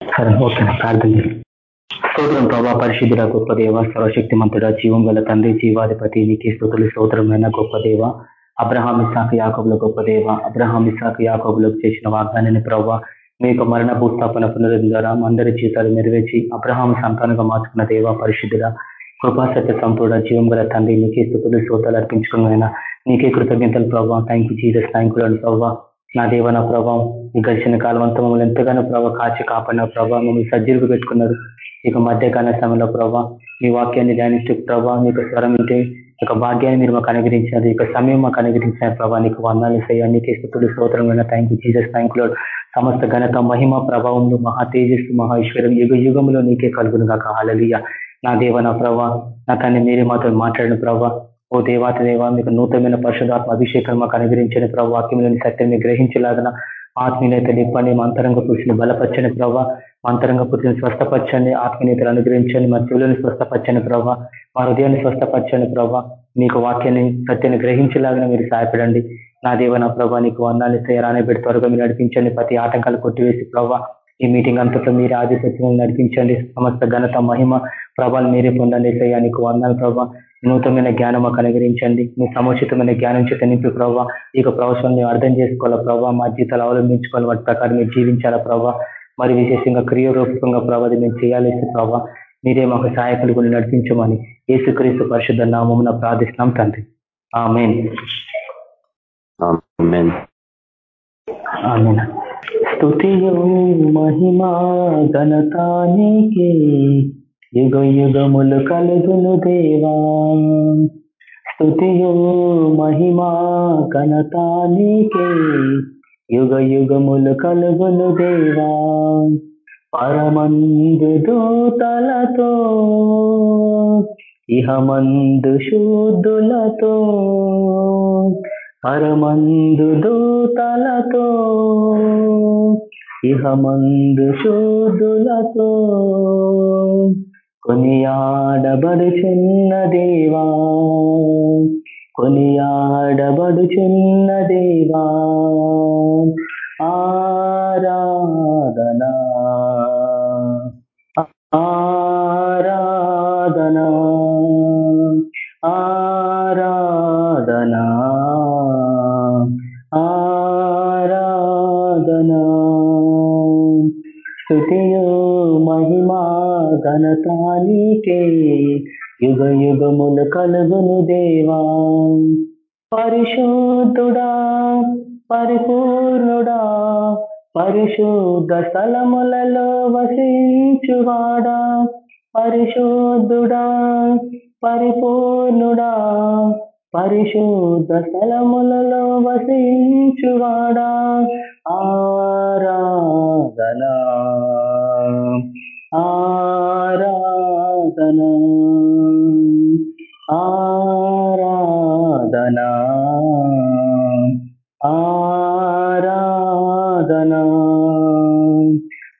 సరే ఓకే ప్రార్థన స్తోత్రం ప్రభా పరిశుద్ధుడ గొప్ప దేవ సర్వశక్తిమంతుడ జీవం గల తండ్రి జీవాధిపతి నీకే స్థుతులు స్తోత్రమైన గొప్ప దేవ. అబ్రహాం ఇసాక్ యాకబుల గొప్ప దేవ. అబ్రహాం ఇసాక్ యాకబులకు చేసిన వాగ్దానాన్ని ప్రభావ మీ యొక్క మరణ భూస్థాపన పునరుద్ధి ద్వారా అందరి జీవితాలు నెరవేర్చి అబ్రహాం సంతానంగా మార్చుకున్న దేవ పరిశుద్ధుల కృపాసత్య సంపూర్ణ జీవం గల తండ్రి నీకే స్థుతులు శ్రోతలు అర్పించుకున్న నీకే కృతజ్ఞతలు ప్రభావ thank you Jesus thank you ప్రభావ నా దేవ నా ప్రభావం ఈ గడిచిన కాలం అంతా మమ్మల్ని ఎంతగానో ప్రభావ కాచి కాపాడిన ప్రభావ మమ్మల్ని సజ్జీలు పెట్టుకున్నారు. ఇక మధ్యకాల సమయంలో ప్రభావ మీ వాక్యాన్ని ధ్యానిస్తూ ప్రభావ మీకు స్వరం ఉంటే ఒక భాగ్యాన్ని మీరు మాకు అనుగ్రహించినది ఇక సమయం మాకు అనుగ్రహించిన ప్రభావ నీకు వందాలు సయ్యా స్థుతులు స్తోత్రం థ్యాంక్ యూ జీసస్ థ్యాంక్లో సమస్త ఘనత మహిమ ప్రభావంలో మహా తేజస్సు మహేశ్వరం యుగ యుగంలో నీకే కలుగును కాక అలలియ నా దేవ నా ప్రభా నా తన్ని మీరే మాతో మాట్లాడిన ప్రభా ఓ దేవాత దేవ మీకు నూతనమైన పరిశుధాత్మ అభిషేకం మాకు అనుగ్రహించిన ప్రభావ వాక్యంలోని సత్యాన్ని గ్రహించలాగిన ఆత్మీయత నిప్పండి మంతరంగ పురుషుని బలపరచని ప్రభావ మంతరంగ పురుషుని స్వస్థపరచండి ఆత్మీయతలు అనుగ్రహించండి మా చెవులను స్వస్థపరచని ప్రభావ మా హృదయాన్ని స్వస్థపరచని ప్రభావ మీకు వాక్యాన్ని సత్యాన్ని గ్రహించలాగిన మీరు సహాయపడండి. నా దేవ నా ప్రభా నీకు వందాలు రానే పెట్టి త్వరగా మీరు నడిపించండి. ప్రతి ఆటంకాలు కొట్టివేసి ప్రభావ ఈ మీటింగ్ అంతట్లో మీరు ఆధిపత్యం నడిపించండి. సమస్త ఘనత మహిమ ప్రభాలు మీరే పొందండి. సయ్యా నీకు వందాలు ప్రభావ నూతనమైన జ్ఞానం మాకు అనుగ్రహించండి. మీ సముచితమైన జ్ఞానం చేత నింపి ప్రభావ ఈ యొక్క అర్థం చేసుకోవాలా ప్రభావ మా జీతాలు అవలంబించుకోవాలి? వాటి ప్రకారం మీరు జీవించాలా ప్రభావ మరి విశేషంగా క్రియారూపకంగా ప్రభావం మేము చేయాలి ప్రభావ మీరే మాకు సహాయకులు కొన్ని నడిపించమని యేసుక్రీస్తు పరిశుద్ధ నామం ప్రార్థిస్తున్నాం తండ్రి. ఆమెన్. స్తుతియో మహిమా ఘనతానికి యుగ యుగములు కలుగును దేవా. స్థుతియు మహిమా ఘనతానికే. యుగ యుగములు కలుగును దేవా. పరమందు దూతలతో ఇహమందు శూద్ధులతో పరమందు దూతలతో ఇహమందు శూద్ధులతో కొనియాడబడుచున్న దేవా. కొనియాడబడుచున్న దేవా. ఆరాధనా. ఆరాధనా. ఆరాధనా. ఆరాధనా. స్థుతియో మహిమా ఘనత నీకే యుగ యుగములు కలుగును దేవా. పరిశుద్ధుడా పరిపూర్ణుడా పరిశుద్ధ స్థలములలో వసించువాడా. పరిశుద్ధుడా పరిపూర్ణుడా పరిశుద్ధ స్థలములలో వసించువాడా. ఆరాధనా ఆరాధనా ఆరాధనా. ఆరాధనా.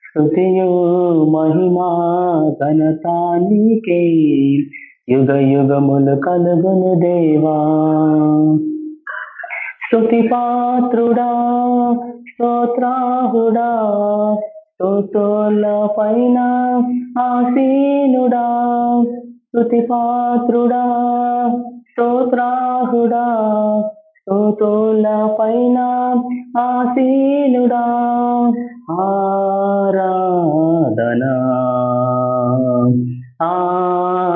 స్థుతియు మహిమా ఘనతానికే యుగ యుగములు కలుగును దేవా. స్తుతి పాత్రుడా స్తోత్రాహుడా స్తోత్రోల పైన ఆసీనుడా స్తుతి స్తోత్రాహుడా స్తోత్రోల పైన ఆసీనుడా ఆరాధనా ఆరాధనా.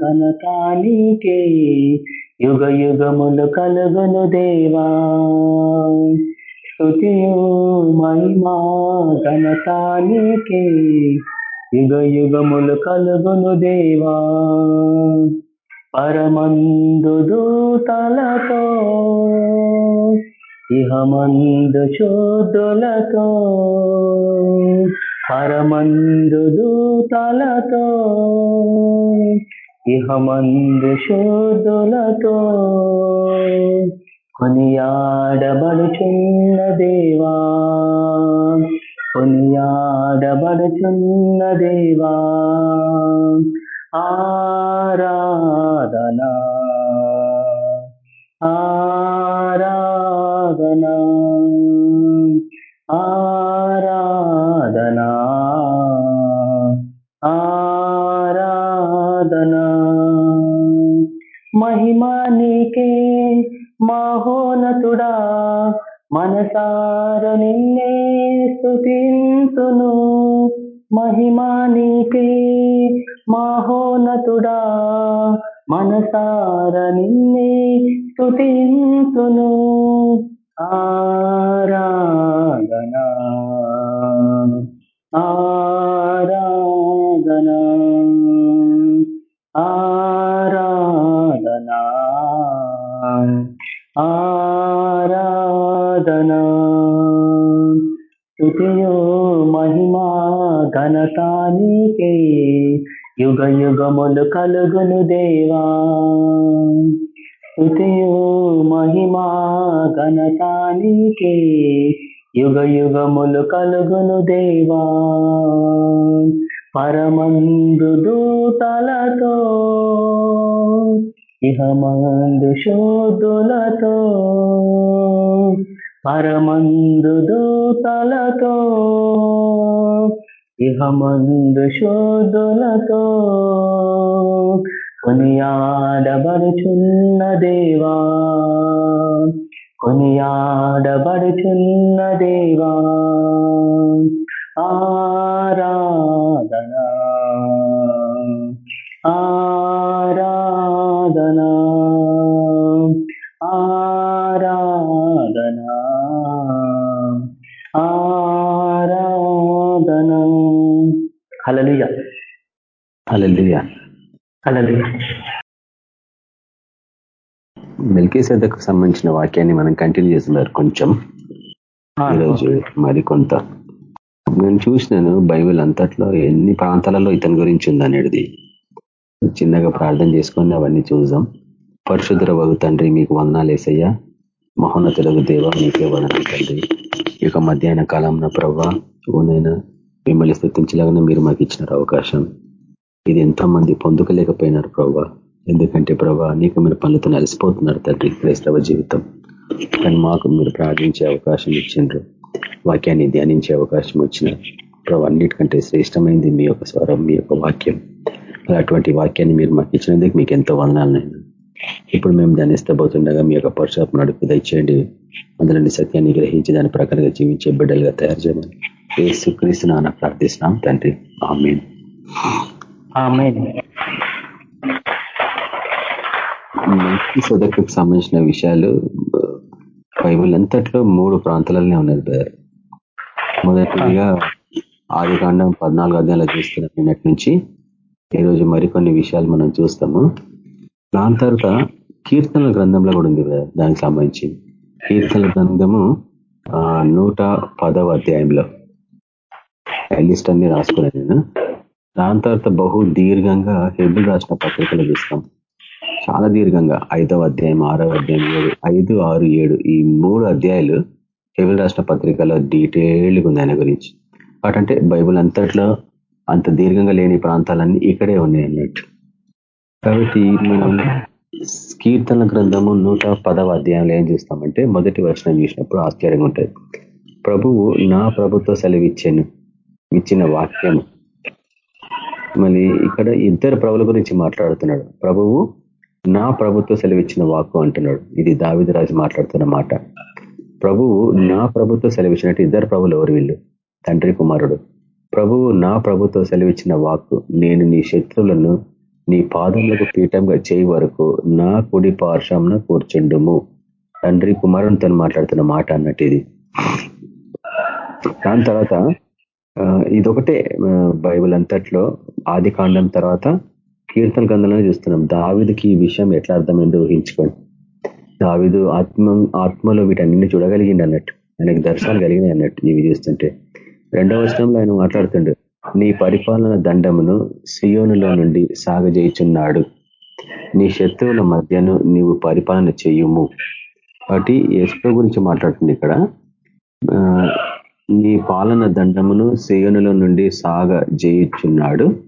ఘనతానికే యుగ యుగములు కలుగును దేవా. స్థుతియు మహిమా ఘనతానికే యుగ యుగములు కలుగును దేవా. పరమందు దూతలతో ఇహమందు చూదులతో పరమందు దూతలతో ఇహమందు శోధులతో కొనియాడబడుచున్న దేవా కొనియాడబడుచున్న దేవా ఆరాధనా ఆరాధనా ఆ నీకే మహోనతుడా మనసార నిన్నే స్థుతింతును మహిమా నీకే మహోనతుడా మనసార నిన్నే స్థుతింతును ఆ స్థుతియో మహిమా ఘనతానికే యుగ యుగములు కలుగును దేవా. స్థుతియో మహిమా ఘనతానికే యుగ యుగములు కలుగును దేవా. పరమందు దూతలతో ఇహమందు శోధులతో పరమందు దూతలతో ఇహమందు శోధులతో కొనియాడబడుచున్న దేవా కొనియాడబడుచున్న దేవా ఆరాధ హల్లెలూయ మెల్కీసెదకు సంబంధించిన వాక్యాన్ని మనం కంటిన్యూ చేస్తున్నారు కొంచెం. ఈరోజు మరి కొంత. నేను చూసినాను బైబిల్ అంతట్లో ఎన్ని ప్రాంతాలలో ఇతని గురించి ఉందనేది. చిన్నగా ప్రార్థన చేసుకొని అవన్నీ చూద్దాం. పరిశుద్ధ వగు తండ్రి మీకు వందనాలు వేసయ్యా మహోన్నతులకు దేవ మీకే వదనాలు తండ్రి. ఈ యొక్క మధ్యాహ్న కాలంలో ప్రవ్వా ఓనైనా మిమ్మల్ని స్థుతించలాగానే మీరు మాకు ఇచ్చిన అవకాశం. ఇది ఎంతోమంది పొందుకలేకపోయినారు ప్రభా. ఎందుకంటే ప్రభా అనేకమైన పనులతో అలసిపోతున్నారు తండ్రి క్రైస్తవ జీవితం. కానీ మాకు మీరు ప్రార్థించే అవకాశం ఇచ్చిండ్రు. వాక్యాన్ని ధ్యానించే అవకాశం వచ్చిన ప్రభు అన్నిటికంటే శ్రేష్టమైంది మీ యొక్క స్వరం మీ యొక్క వాక్యం. అటువంటి వాక్యాన్ని మీరు మాకు ఇచ్చినందుకు మీకు ఎంతో వందనాలనైనా ఇప్పుడు మేము ధ్యానిస్తబోతుండగా మీ యొక్క పరుషాత్మ నడుపు దయచేయండి. అందులోని సత్యాన్ని గ్రహించి దాని ప్రకారంగా జీవించే బిడ్డలుగా తయారు చేయమని ఏ సుక్రీస్తు నాన్న ప్రార్థిస్తున్నాం తండ్రి. ఆమెన్. మంచి సదకుకు సంబంధించిన విషయాలు బైబుల్ అంతట్లో మూడు ప్రాంతాలనే ఉన్నది బ్రదర్. మొదటిగా ఆది కాండం పద్నాలుగు అధ్యాయులు చూస్తున్న నిన్నటి నుంచి ఈరోజు మరికొన్ని విషయాలు మనం చూస్తాము. దాని తర్వాత కీర్తనల గ్రంథంలో కూడా ఉంది బ్రదర్ దానికి సంబంధించి. కీర్తనల గ్రంథము నూట పదవ అధ్యాయంలో. లిస్ట్ అన్ని రాసుకున్నాను నేను. దాని తర్వాత బహు దీర్ఘంగా హెబుల్ రాసిన పత్రికలు చూస్తాం. చాలా దీర్ఘంగా. ఐదవ అధ్యాయం ఆరవ అధ్యాయం ఏడు ఐదు ఆరు ఏడు ఈ మూడు అధ్యాయులు హెబుల్ రాష్ట్ర పత్రికలో డీటెయిల్డ్గా ఉంది ఆయన గురించి. అంటే బైబుల్ అంతట్లో అంత దీర్ఘంగా లేని ప్రాంతాలన్నీ ఇక్కడే ఉన్నాయి అన్నట్టు. కాబట్టి మనం కీర్తన గ్రంథము నూట పదవ అధ్యాయంలో ఏం చూస్తామంటే మొదటి వర్షం చూసినప్పుడు ఆశ్చర్యంగా ఉంటుంది. ప్రభువు నా ప్రభుత్వ సెలవిచ్చాను ఇచ్చిన వాక్యం మళ్ళీ ఇక్కడ ఇద్దరు ప్రభుల గురించి మాట్లాడుతున్నాడు. ప్రభువు నా ప్రభుత్వ సెలవిచ్చిన వాక్కు అంటున్నాడు. ఇది దావిదరాజు మాట్లాడుతున్న మాట. ప్రభువు నా ప్రభుత్వ సెలవిచ్చినట్టు ఇద్దరు ప్రభులు ఎవరు వీళ్ళు? తండ్రి కుమారుడు. ప్రభువు నా ప్రభుత్వ సెలవిచ్చిన వాక్కు నేను నీ శత్రువులను నీ పాదములకు పీఠంగా చేయి వరకు నా కుడి పార్శ్వంన కూర్చుండుము. తండ్రి కుమారునితో మాట్లాడుతున్న మాట అన్నట్టు ఇది. దాని తర్వాత ఇదొకటే బైబిల్ అంతట్లో ఆది కాండం తర్వాత కీర్తన గ్రంథంలో చూస్తున్నాం. దావిదికి ఈ విషయం ఎట్లా అర్థమైందో ఊహించుకోండి. దావిదు ఆత్మ ఆత్మలో వీటన్నింటినీ చూడగలిగింది అన్నట్టు. ఆయనకు దర్శనాలు కలిగినాయి అన్నట్టు ఇవి చూస్తుంటే. రెండవ వచనంలో ఆయన మాట్లాడుతుండు నీ పరిపాలన దండమును సియోనులో నుండి సాగజేయుచున్నాడు. నీ శత్రువుల మధ్యను నీవు పరిపాలన చేయుము. కాబట్టి ఎస్పో గురించి మాట్లాడుతుంది ఇక్కడ. నీ పాలన దండమును సేయనుల నుండి సాగ చేయుచున్నాడు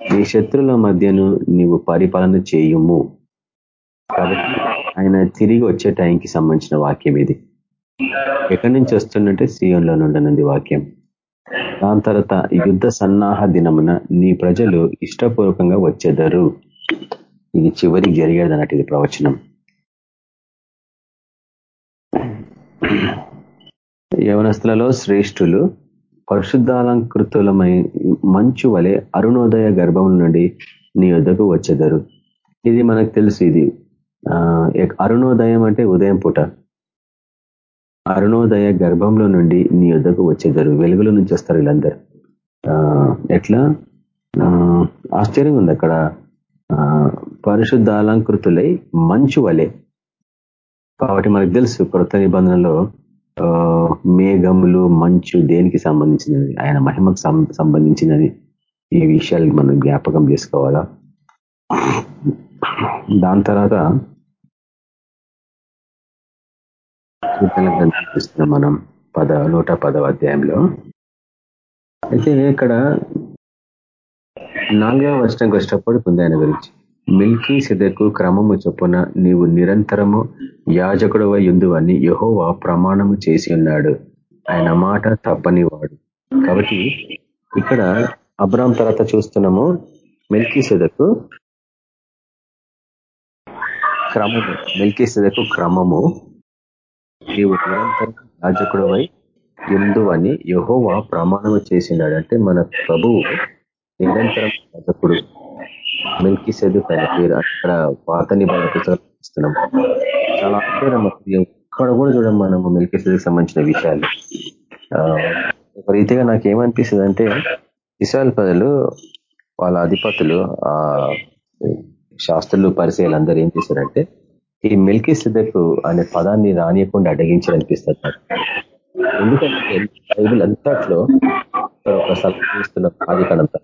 నీ శత్రుల మధ్యను నీవు పరిపాలన చేయుము? కాబట్టి ఆయన తిరిగి వచ్చే టైంకి సంబంధించిన వాక్యం ఇది. ఎక్కడి నుంచి వస్తుందంటే సీఎంలో నుండనుంది వాక్యం. దాని తర్వాత యుద్ధ సన్నాహ దినమున నీ ప్రజలు ఇష్టపూర్వకంగా వచ్చేదరు. ఇది చివరికి జరిగేది అన్నట్టు ఇది ప్రవచనం. యవనస్తులలో శ్రేష్ఠులు పరిశుద్ధాలంకృతులమై మంచు వలె అరుణోదయ గర్భం నుండి నీ వద్దకు వచ్చేదరు. ఇది మనకు తెలుసు ఇది. అరుణోదయం అంటే ఉదయం పూట. అరుణోదయ గర్భంలో నుండి నీ వద్దకు వచ్చేదారు. వెలుగులో నుంచి వస్తారు వీళ్ళందరూ. ఎట్లా? ఆశ్చర్యంగా ఉంది అక్కడ. పరిశుద్ధాలంకృతులై మంచు వలె. కాబట్టి మనకు తెలుసు కృత నిబంధనలో మేఘములు మంచు దేనికి సంబంధించినది? ఆయన మహిమకు సంబంధించినది. ఈ విషయాలు మనం జ్ఞాపకం చేసుకోవాలా? దాని తర్వాత కీర్తన మనం పద నూట పదవ అధ్యాయంలో. అయితే ఇక్కడ నాలుగవ వర్షం కష్టపడి ఉంది ఆయన గురించి మిల్కీ సిదకు క్రమము చొప్పున నీవు నిరంతరము యాజకుడవ ఎందువని యహోవా ప్రమాణము చేసి ఉన్నాడు ఆయన మాట తప్పనివాడు. కాబట్టి ఇక్కడ అబ్రామ్ తర్వాత చూస్తున్నాము మెల్కీ సెదకు క్రమము మెల్కీ సెదకు క్రమము. నీవు నిరంతరం యాజకుడవై ఎందు అని యహోవా ప్రమాణము చేసినాడు. అంటే మన ప్రభువు నిరంతరం యాజకుడు. మిల్కీ సెదు పేరు అక్కడ పాత నిబంధన పుస్తకం చాలా ఆశ్చర్యం ఇక్కడ కూడా చూడం మనము మిల్కీ సెదుకు సంబంధించిన విషయాలు. ఒక రీతిగా నాకేమనిపిస్తుంది అంటే ఇస్రాయల్ ప్రజలు వాళ్ళ అధిపతులు ఆ శాస్త్రులు పరిచయాలు అందరూ ఏం చేశారంటే ఈ మిల్కీ సిద్ధకు అనే పదాన్ని రానియకుండా అడగించాలనిపిస్తుంది నాకు. ఎందుకంటే బైబుల్ అంతట్లో ఇక్కడ ఒక చూస్తున్న ఆది కణంతా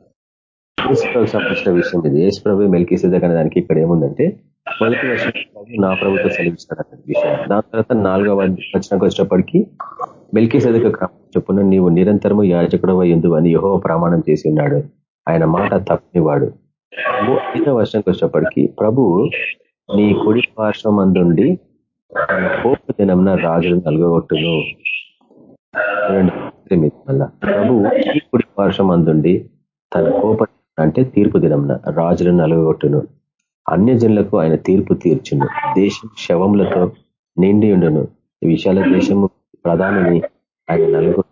ఏసుప్రభు సంబంధించిన విషయం ఇది. ఏసుప్రభు మెల్కీ సిద్ధక్ అనే దానికి ఇక్కడ ఏముందంటే మొదటి వర్షం నా ప్రభుత్వం సెలవిస్తాడు అనే విషయం. దాని తర్వాత నాలుగవ వచనంకి వచ్చినప్పటికీ మెల్కీ సిద్ధక చెప్పున నీవు నిరంతరము యాజకుడు ఎందు అని యహో ప్రమాణం చేసి ఉన్నాడు. ఆయన మాట తప్పనివాడు. ఐదవ వర్షంకి వచ్చినప్పటికీ ప్రభు నీ కుడి పార్శ్వం అందుండి కోప దినంన రాజులు నలుగొట్టును రెండు మళ్ళా ప్రభు ఈ కుడి పార్శ్వం అందుండి తన కోప అంటే తీర్పు దినంన రాజులను నలుగొట్టును. అన్యజనులకు ఆయన తీర్పు తీర్చును. దేశం శవములతో నిండి ఉండును. విశాల దేశము ప్రధానిని ఆయన నలుగొడతాడు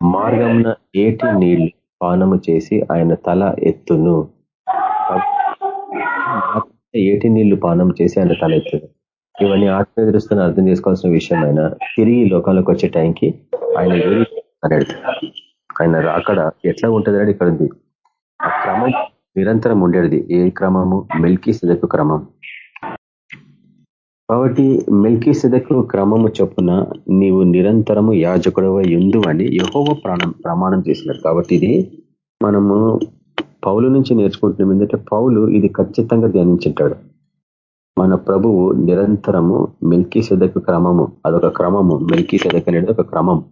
మార్గంన ఏటి నీళ్ళు పానము చేసి ఆయన తల ఎత్తును. ఏటి నీళ్ళు పానం చేసి ఆయన తల ఎత్తును. ఇవన్నీ ఆత్మీయ అర్థం చేసుకోవాల్సిన విషయం ఆయన తిరిగి లోకాలకు వచ్చే టైంకి ఆయన ఏది ఆయన రాకడ ఎట్లా ఉంటుంది అనేది ఇక్కడ ఉంది. ఆ క్రమం నిరంతరం ఉండేది. ఏ క్రమము? మెల్కీ సెదకు క్రమం. కాబట్టి మెల్కీ సెదకు క్రమము చొప్పున నీవు నిరంతరము యాజకుడవ ఎందు అని యహోవ ప్రాణం ప్రమాణం చేసినారు. కాబట్టి ఇది మనము పౌలు నుంచి నేర్చుకుంటున్నాం. ఎందుకంటే పౌలు ఇది ఖచ్చితంగా ధ్యానించుంటాడు. మన ప్రభువు నిరంతరము మెల్కీ సెదకు క్రమము. అదొక క్రమము. మెల్కీ సెదక్ అనేది ఒక క్రమం.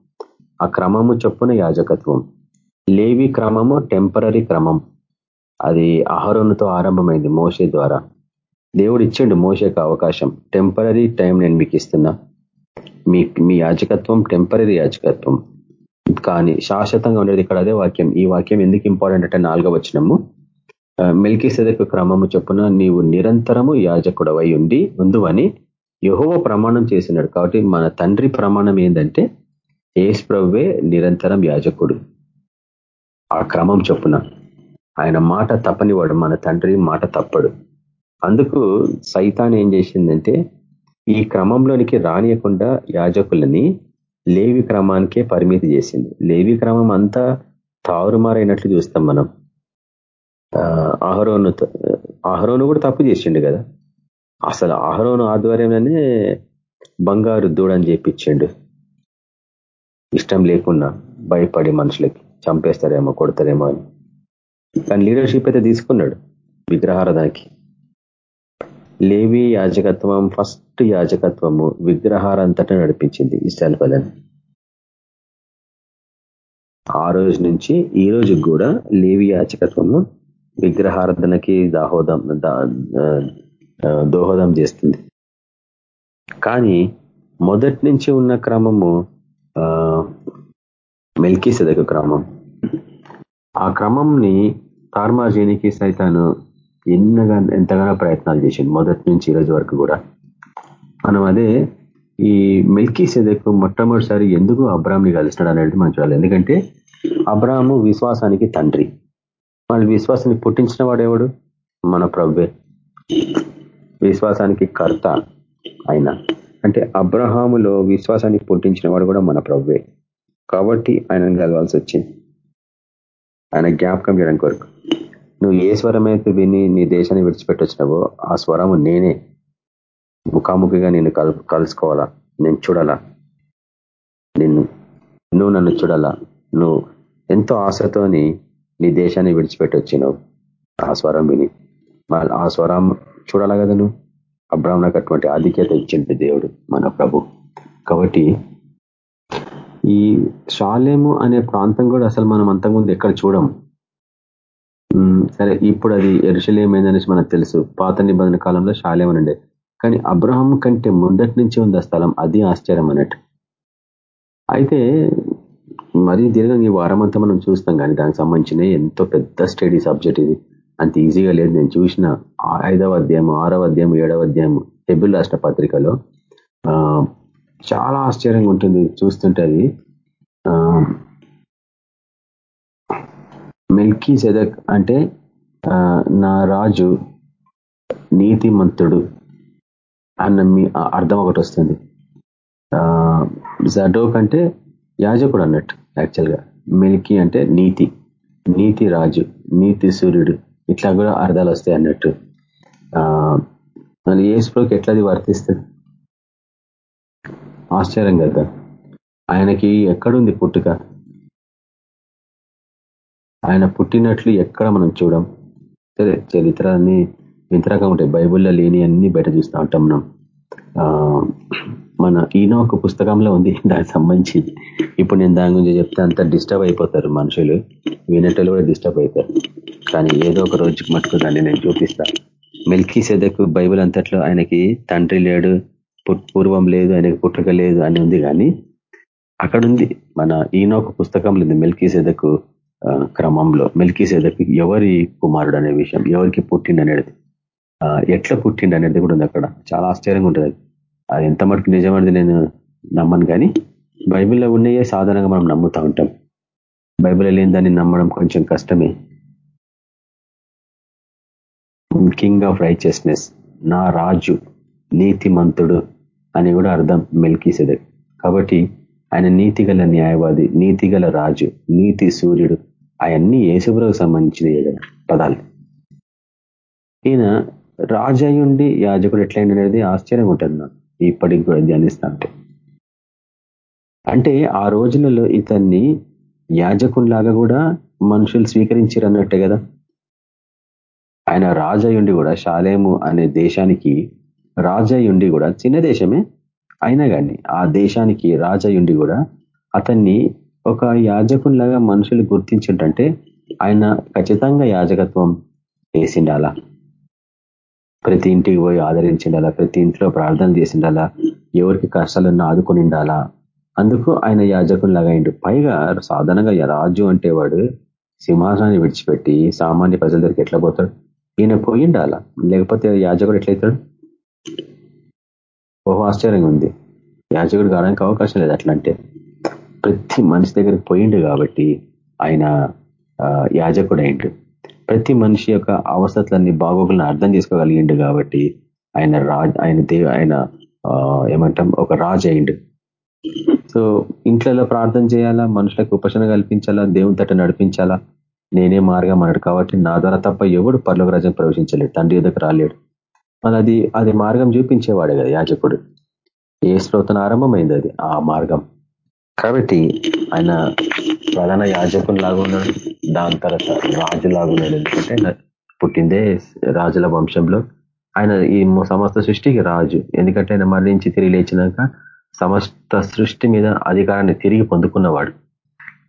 ఆ క్రమము చొప్పున యాజకత్వం. లేవి క్రమము టెంపరీ క్రమం. అది అహరోనుతో ఆరంభమైంది మోసే ద్వారా. దేవుడు ఇచ్చిండు మోసేకు అవకాశం. టెంపరీ టైం నేను మీకు ఇస్తున్నా. మీ మీ యాజకత్వం టెంపరీ యాజకత్వం. కానీ శాశ్వతంగా ఉండేది ఇక్కడ అదే వాక్యం. ఈ వాక్యం ఎందుకు ఇంపార్టెంట్ అంటే నాలుగో వచ్చినము మెల్కీ సెదకు క్రమము చొప్పున నీవు నిరంతరము యాజకుడవై ఉండి ఉందువని యహోవ ప్రమాణం చేసినాడు. కాబట్టి మన తండ్రి ప్రమాణం ఏంటంటే ఏసుప్రవ్వే నిరంతరం యాజకుడు. ఆ క్రమం చొప్పున ఆయన మాట తప్పనివాడు మన తండ్రి మాట తప్పడు. అందుకు సైతాన్ ఏం చేసిందంటే ఈ క్రమంలోనికి రానియకుండా యాజకులని లేవి క్రమానికే పరిమితి చేసింది. లేవి క్రమం అంతా తారుమారైనట్లు చూస్తాం మనం. అహరోను అహరోను కూడా తప్పు చేసిండు కదా. అసలు అహరోను ఆధ్వర్యంలోనే బంగారు దూడని చేపించిండు. ఇష్టం లేకున్నా భయపడి మనుషులకి చంపేస్తారేమో కొడతారేమో అని. కానీ లీడర్షిప్ అయితే తీసుకున్నాడు విగ్రహారాధనకి. లేవి యాజకత్వం ఫస్ట్ యాజకత్వము విగ్రహారంతటా నడిపించింది ఇస్రాయల్ పదని ఆ రోజు నుంచి ఈ రోజు కూడా లేవి యాచకత్వము విగ్రహారాధనకి దాహోదం దోహదం చేస్తుంది. కానీ మొదటి నుంచి ఉన్న క్రమము మెల్కీ సెదక క్రమం. ఆ క్రమంని తార్మాజీనికి సైతాను ఎన్నగా ఎంతగానో ప్రయత్నాలు చేసింది మొదటి నుంచి ఈరోజు వరకు కూడా. మనం అదే ఈ మిల్కీ సెదకు మొట్టమొదటిసారి ఎందుకు అబ్రామ్ని కలిసినాడు అనేది మనం చూడాలి. ఎందుకంటే అబ్రాహము విశ్వాసానికి తండ్రి. వాళ్ళు విశ్వాసాన్ని పుట్టించిన వాడేవాడు మన ప్రవ్వే విశ్వాసానికి కర్త ఆయన అంటే అబ్రహాములో విశ్వాసాన్ని పుట్టించిన వాడు కూడా మన ప్రవ్వే కాబట్టి ఆయనను కలవాల్సి వచ్చింది ఆయన జ్ఞాపకం చేయడం కొరకు. నువ్వు ఏ స్వరం అయితే విని నీ దేశాన్ని విడిచిపెట్టొచ్చినావో ఆ స్వరము నేనే. ముఖాముఖిగా నేను కలుసుకోవాలా? నేను చూడాలా? నిన్ను నువ్వు నన్ను చూడాలా? నువ్వు ఎంతో ఆశతోని నీ దేశాన్ని విడిచిపెట్టొచ్చినావు. ఆ స్వరం విని. ఆ స్వరం చూడాలా కదా నువ్వు? అబ్రాహ్మణకు అటువంటి ఆధిక్యత ఇచ్చింది దేవుడు మన ప్రభు. కాబట్టి ఈ షాలేము అనే ప్రాంతం కూడా అసలు మనం అంతకుముందు ఎక్కడ చూడం? సరే ఇప్పుడు అది ఎరుషలేమైందనేసి మనకు తెలుసు. పాత నిబంధన కాలంలో శాలేం ఉండే కానీ అబ్రహం కంటే ముందటి నుంచి ఉంది ఆ స్థలం. అది ఆశ్చర్యం అన్నట్టు. అయితే మరీ దీర్ఘంగా ఈ వారం అంతా మనం చూస్తాం కానీ దానికి సంబంధించిన ఎంతో పెద్ద స్టడీ సబ్జెక్ట్ ఇది. అంత ఈజీగా లేదు. నేను చూసిన ఐదవ అధ్యాయం ఆరవ అధ్యాయం ఏడవ అధ్యాయం టెబుల్ రాష్ట్ర పత్రికలో చాలా ఆశ్చర్యంగా ఉంటుంది చూస్తుంటే అది. మిల్కీ సెదక్ అంటే నా రాజు నీతిమంతుడు అన్న మీ అర్థం ఒకటి వస్తుంది. జడోక్ అంటే యాజకుడు అన్నట్టు యాక్చువల్గా. మిల్కీ అంటే నీతి నీతి రాజు నీతి సూర్యుడు ఇట్లా కూడా అర్థాలు వస్తాయి అన్నట్టు. మళ్ళీ ఏసులోకి అది వర్తిస్తుంది? ఆశ్చర్యం కదా. ఆయనకి ఎక్కడుంది పుట్టుక? ఆయన పుట్టినట్లు ఎక్కడ మనం చూడం? సరే చరిత్రని వింతరకంగా ఉంటాయి. బైబుల్లో లేని అన్ని బయట చూస్తూ ఉంటాం మనం. మన ఈయన ఒక పుస్తకంలో ఉంది. దానికి సంబంధించి ఇప్పుడు నేను దాని గురించి చెప్తే అంత డిస్టర్బ్ అయిపోతారు మనుషులు. వినేటలు కూడా డిస్టర్బ్ అవుతారు కానీ ఏదో ఒక రోజుకి మట్టుకు దాన్ని నేను చూపిస్తాను మిల్కీ సెదకు బైబుల్ అంతట్లో ఆయనకి తండ్రి లేడు. పూర్వం లేదు ఆయనకు పుట్టుక లేదు అని ఉంది కానీ అక్కడ ఉంది మన ఈయన ఒక పుస్తకంలో ఉంది మెల్కీ సెదకు క్రమంలో. మిల్కీ సెదకు ఎవరి కుమారుడు అనే విషయం ఎవరికి పుట్టిండు అనేది. ఎట్లా పుట్టిండు అనేది కూడా ఉంది అక్కడ. చాలా ఆశ్చర్యంగా ఉంటుంది అది. ఎంత మటుకు నిజమనేది నేను నమ్మను కానీ బైబిల్లో ఉన్నాయే సాధారణంగా మనం నమ్ముతూ ఉంటాం. బైబిల్ లేని దాన్ని నమ్మడం కొంచెం కష్టమే. కింగ్ ఆఫ్ రైచియస్నెస్ నా రాజు నీతిమంతుడు అని కూడా అర్థం మెల్కీసెదక్. కాబట్టి ఆయన నీతిగల న్యాయవాది నీతిగల రాజు నీతి సూర్యుడు అవన్నీ ఏసుబ్రకు సంబంధించిన పదాలు. ఈయన రాజయుండి యాజకుడు ఎట్లయింది అనేది ఆశ్చర్యంగా ఉంటుంది నాకు ఇప్పటికి కూడా ధ్యానిస్తా అంటే అంటే ఆ రోజులలో ఇతన్ని యాజకునిలాగా కూడా మనుషులు స్వీకరించారు అన్నట్టే కదా. ఆయన రాజయుండి కూడా శాలేము అనే దేశానికి రాజయుండి కూడా చిన్న దేశమే అయినా కానీ ఆ దేశానికి రాజయుండి కూడా అతన్ని ఒక యాజకునిలాగా మనుషులు గుర్తించుంటే ఆయన ఖచ్చితంగా యాజకత్వం చేసిండాలా ప్రతి ఇంటికి పోయి ఆదరించిండాలా ప్రతి ఇంట్లో ప్రార్థనలు చేసిండాలా ఎవరికి కష్టాలన్నా ఆదుకొని ఉండాలా అందుకు ఆయన యాజకునిలాగా అయిండు. పైగా సాధారణంగా రాజు అంటే వాడు సింహాసనాన్ని విడిచిపెట్టి సామాన్య ప్రజల దగ్గరికి ఎట్లా పోతాడు? ఈయన పోయిండాల? లేకపోతే యాజకుడు ఎట్లయితాడు? ఓహో ఆశ్చర్యంగా ఉంది. యాజకుడు కావడానికి అవకాశం లేదు అట్లంటే. అంటే ప్రతి మనిషి దగ్గరికి పోయిండు కాబట్టి ఆయన యాజకుడు ప్రతి మనిషి యొక్క అవసరాలన్నీ బాగోగులను అర్థం చేసుకోగలిగిండు కాబట్టి ఆయన రాజ్ ఆయన దేవ ఆయన ఏమంటాం ఒక రాజు అయిండు. సో ఇంట్లో ప్రార్థన చేయాలా? మనుషులకు ఉపశన కల్పించాలా? దేవుని తట్ట నడిపించాలా? నేనే మార్గం అన్నాడు కాబట్టి నా ద్వారా తప్ప ఎవడు పర్లోక రాజ్యం ప్రవేశించలేడు. తండ్రి ఎదుకు రాలేడు. మరి అది అది మార్గం చూపించేవాడే కదా యాజకుడు. ఏ శ్రోతన ఆరంభమైంది అది ఆ మార్గం. కాబట్టి ఆయన ప్రధాన యాజకుని లాగా ఉన్నాడు. దాని తర్వాత రాజు లాగా ఉన్నాడు. ఎందుకంటే పుట్టిందే రాజుల వంశంలో. ఆయన ఈ సమస్త సృష్టికి రాజు. ఎందుకంటే ఆయన మరణించి తిరిగి లేచినాక సమస్త సృష్టి మీద అధికారాన్ని తిరిగి పొందుకున్నవాడు.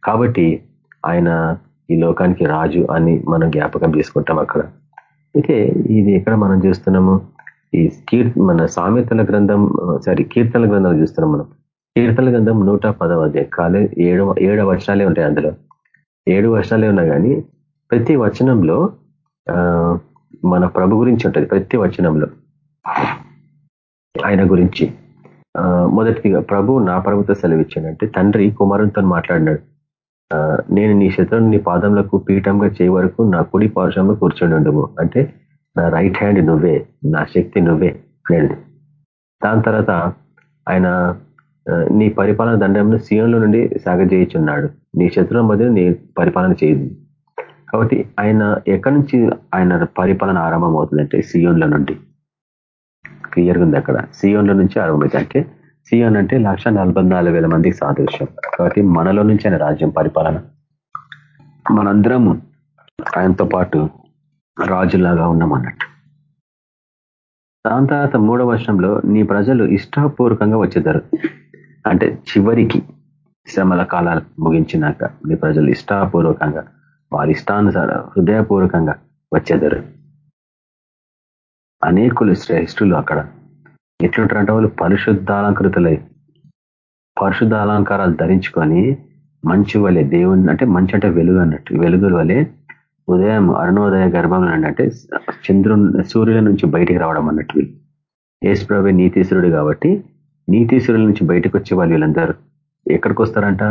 కాబట్టి ఆయన ఈ లోకానికి రాజు అని మనం జ్ఞాపకం చేసుకుంటాం అక్కడ. అయితే ఇది ఎక్కడ మనం చూస్తున్నాము? ఈ కీర్ మన సామెతల గ్రంథం సారీ కీర్తన గ్రంథాలు చూస్తున్నాం మనం. కీర్తన గ్రంథం నూట పదవ కాలే ఏడు ఏడు వచనాలే ఉంటాయి అందులో. ఏడు వచనాలే ఉన్నా కానీ ప్రతి వచనంలో మన ప్రభు గురించి ఉంటుంది ప్రతి వచనంలో. ఆయన గురించి. మొదటిగా ప్రభు నా ప్రభుత్వ సెలవు ఇచ్చాడంటే తండ్రి కుమారునితో మాట్లాడినాడు. నేను నీ శత్రువుని నీ పాదములకు పీఠంగా చేయ వరకు నా కుడి పార్శ్వంలో కూర్చొని ఉండవు అంటే నా రైట్ హ్యాండ్ నువ్వే నా శక్తి నువ్వే అనేది. దాని తర్వాత ఆయన నీ పరిపాలన దండంలో సీఎంలో నుండి సాగజేయుచున్నాడు. నీ శత్రువుల మధ్య నీ పరిపాలన చేయదు కాబట్టి ఆయన ఎక్కడి నుంచి ఆయన పరిపాలన ఆరంభం అవుతుందంటే సియోన్ల నుండి. క్లియర్గా ఉంది అక్కడ. సియోన్ల నుంచి ఆరంభమైంది అంటే సియోన్ అంటే లక్ష మందికి సాదృశ్యం. కాబట్టి మనలో నుంచి ఆయన రాజ్యం పరిపాలన. మనందరము ఆయనతో పాటు రాజులాగా ఉన్నామన్నట్టు దాని తర్వాత మూడవ వర్షంలో నీ ప్రజలు ఇష్టపూర్వకంగా వచ్చేదారు. అంటే చివరికి శ్రమల కాలాలు ముగించినాక నీ ప్రజలు ఇష్టపూర్వకంగా వారి ఇష్టానుసార హృదయపూర్వకంగా వచ్చేదారు. అనేకులు శ్రేష్ఠులు అక్కడ. ఎట్లుంటారంటే వాళ్ళు పరిశుద్ధాలంకృతులై పరిశుద్ధ అలంకారాలు ధరించుకొని మంచి వలె దేవుని అంటే మంచి అంటే వెలుగు అన్నట్టు వెలుగుల వలె ఉదయం అరుణోదయ గర్భంలో అంటే చంద్రు సూర్యుల నుంచి బయటికి రావడం అన్నట్టు. ఏసుప్రభే నీతీశ్వరుడు కాబట్టి నీతీశ్వరుల నుంచి బయటకు వచ్చే వాళ్ళు వీళ్ళందరూ ఎక్కడికి వస్తారంట?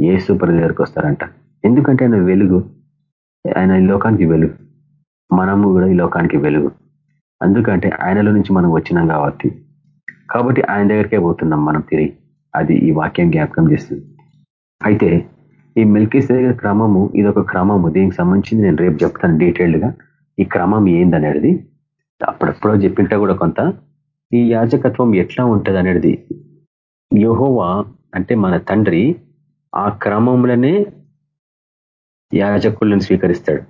ఏసు ప్రభు దగ్గరికి వస్తారంట. ఎందుకంటే ఆయన వెలుగు. ఆయన ఈ లోకానికి వెలుగు. మనము కూడా ఈ లోకానికి వెలుగు. ఎందుకంటే ఆయనలో నుంచి మనం వచ్చినాం కాబట్టి. కాబట్టి ఆయన దగ్గరికే పోతున్నాం మనం తిరిగి. అది ఈ వాక్యం జ్ఞాపకం చేస్తుంది. అయితే ఈ మిల్కీ క్రమము ఇది ఒక క్రమము. దీనికి సంబంధించి నేను రేపు చెప్తాను డీటెయిల్డ్గా. ఈ క్రమం ఏందనేది. అప్పుడప్పుడో చెప్పింటే కూడా కొంత. ఈ యాజకత్వం ఎట్లా ఉంటుంది అనేది యోహోవా అంటే మన తండ్రి ఆ క్రమంలోనే యాజకులను స్వీకరిస్తాడు.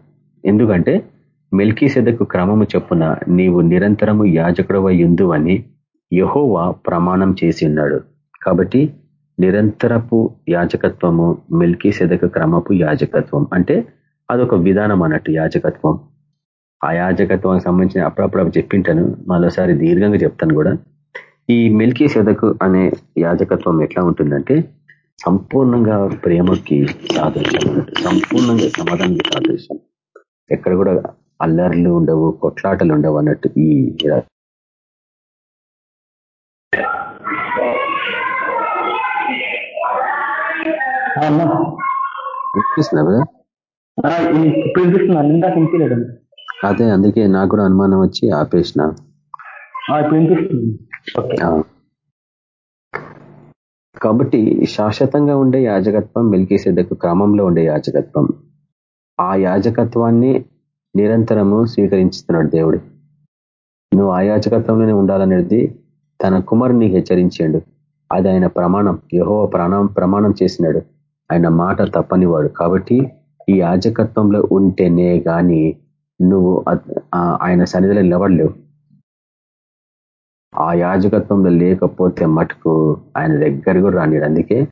ఎందుకంటే మెల్కీ సెదకు క్రమము చెప్పున నీవు నిరంతరము యాజకుడవ ఉందు అని యహోవా ప్రమాణం చేసి ఉన్నాడు. కాబట్టి నిరంతరపు యాజకత్వము మిల్కీ సెదక క్రమపు యాజకత్వం. అంటే అదొక విధానం అన్నట్టు యాజకత్వం. ఆ యాజకత్వానికి సంబంధించిన అప్పుడప్పుడు చెప్పింటాను. మరోసారి దీర్ఘంగా చెప్తాను కూడా. ఈ మిల్కీ సెదకు అనే యాజకత్వం ఎట్లా ఉంటుందంటే సంపూర్ణంగా ప్రేమకి సాదృశ్యం సంపూర్ణంగా సమాధానానికి సాదృశ్యం. ఎక్కడ కూడా అల్లర్లు ఉండవు కొట్లాటలు ఉండవు అన్నట్టు ఈ అదే అందుకే నాకు కూడా అనుమానం వచ్చి ఆపేసిన. కాబట్టి శాశ్వతంగా ఉండే యాజకత్వం మెలికేసేదకు క్రమంలో ఉండే యాజకత్వం. ఆ యాజకత్వాన్ని నిరంతరము స్వీకరించుతున్నాడు దేవుడు. నువ్వు ఆ యాజకత్వంలోనే ఉండాలనేది తన కుమారుని హెచ్చరించాడు. అది ఆయన ప్రమాణం. యహో ప్రాణం ప్రమాణం చేసినాడు. ఆయన మాట తప్పనివాడు. కాబట్టి ఈ యాజకత్వంలో ఉంటేనే గాని నువ్వు ఆయన సన్నిధిలో నిలబడలేవు. ఆ యాజకత్వంలో లేకపోతే మటుకు ఆయన దగ్గర కూడా రానిడు అందుకే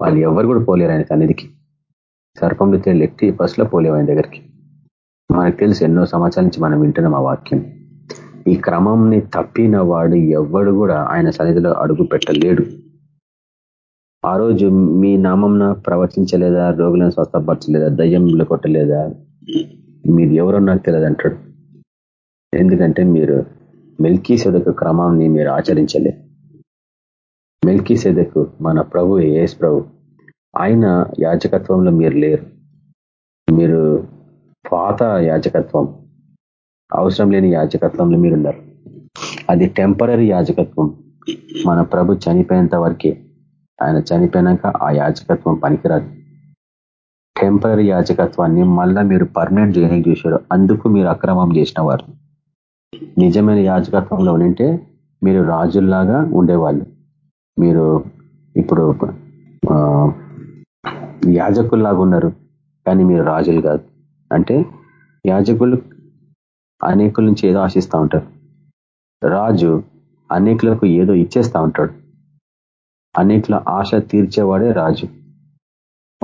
వాళ్ళు ఎవరు కూడా పోలేరు ఆయన సన్నిధికి. సర్పంలో తేలి ఎక్కి బస్సులో పోలేవు ఆయన దగ్గరికి. మనకు తెలుసు ఎన్నో సంవత్సరాల నుంచి మనం వింటున్నాం ఆ వాక్యం. ఈ క్రమంని తప్పిన వాడు ఎవ్వడు కూడా ఆయన సన్నిధిలో అడుగు పెట్టలేడు. ఆ రోజు మీ నామంన ప్రవచించలేదా? రోగులను స్వస్థపరచలేదా? దయ్యంలో కొట్టలేదా మీరు ఎవరో నాకు తెలియదు అంటాడు. ఎందుకంటే మీరు మెల్కీ సెదకు క్రమాన్ని మీరు ఆచరించలే. మెల్కీ సెదకు మన ప్రభు ఏస్ ప్రభు. ఆయన యాజకత్వంలో మీరు లేరు. మీరు పాత యాజకత్వం. అవసరం లేని యాజకత్వంలో మీరున్నారు. అది టెంపరీ యాజకత్వం. మన ప్రభు చనిపోయేంత వరకే ఆయన చనిపోయినాక ఆ యాజకత్వం పనికిరాదు. టెంపరీ యాజకత్వాన్ని మళ్ళా మీరు పర్మనెంట్ చేయడానికి చూశారు. అందుకు మీరు అక్రమం చేసిన వారు. నిజమైన యాజకత్వంలో ఉంటే మీరు రాజుల్లాగా ఉండేవాళ్ళు. మీరు ఇప్పుడు యాజకుల్లాగా ఉన్నారు. కానీ మీరు రాజులు కాదు. అంటే యాజకులు అనేకుల నుంచి ఏదో ఆశిస్తూ ఉంటారు. రాజు అనేకులకు ఏదో ఇచ్చేస్తా ఉంటాడు. అనేకుల ఆశ తీర్చేవాడే రాజు.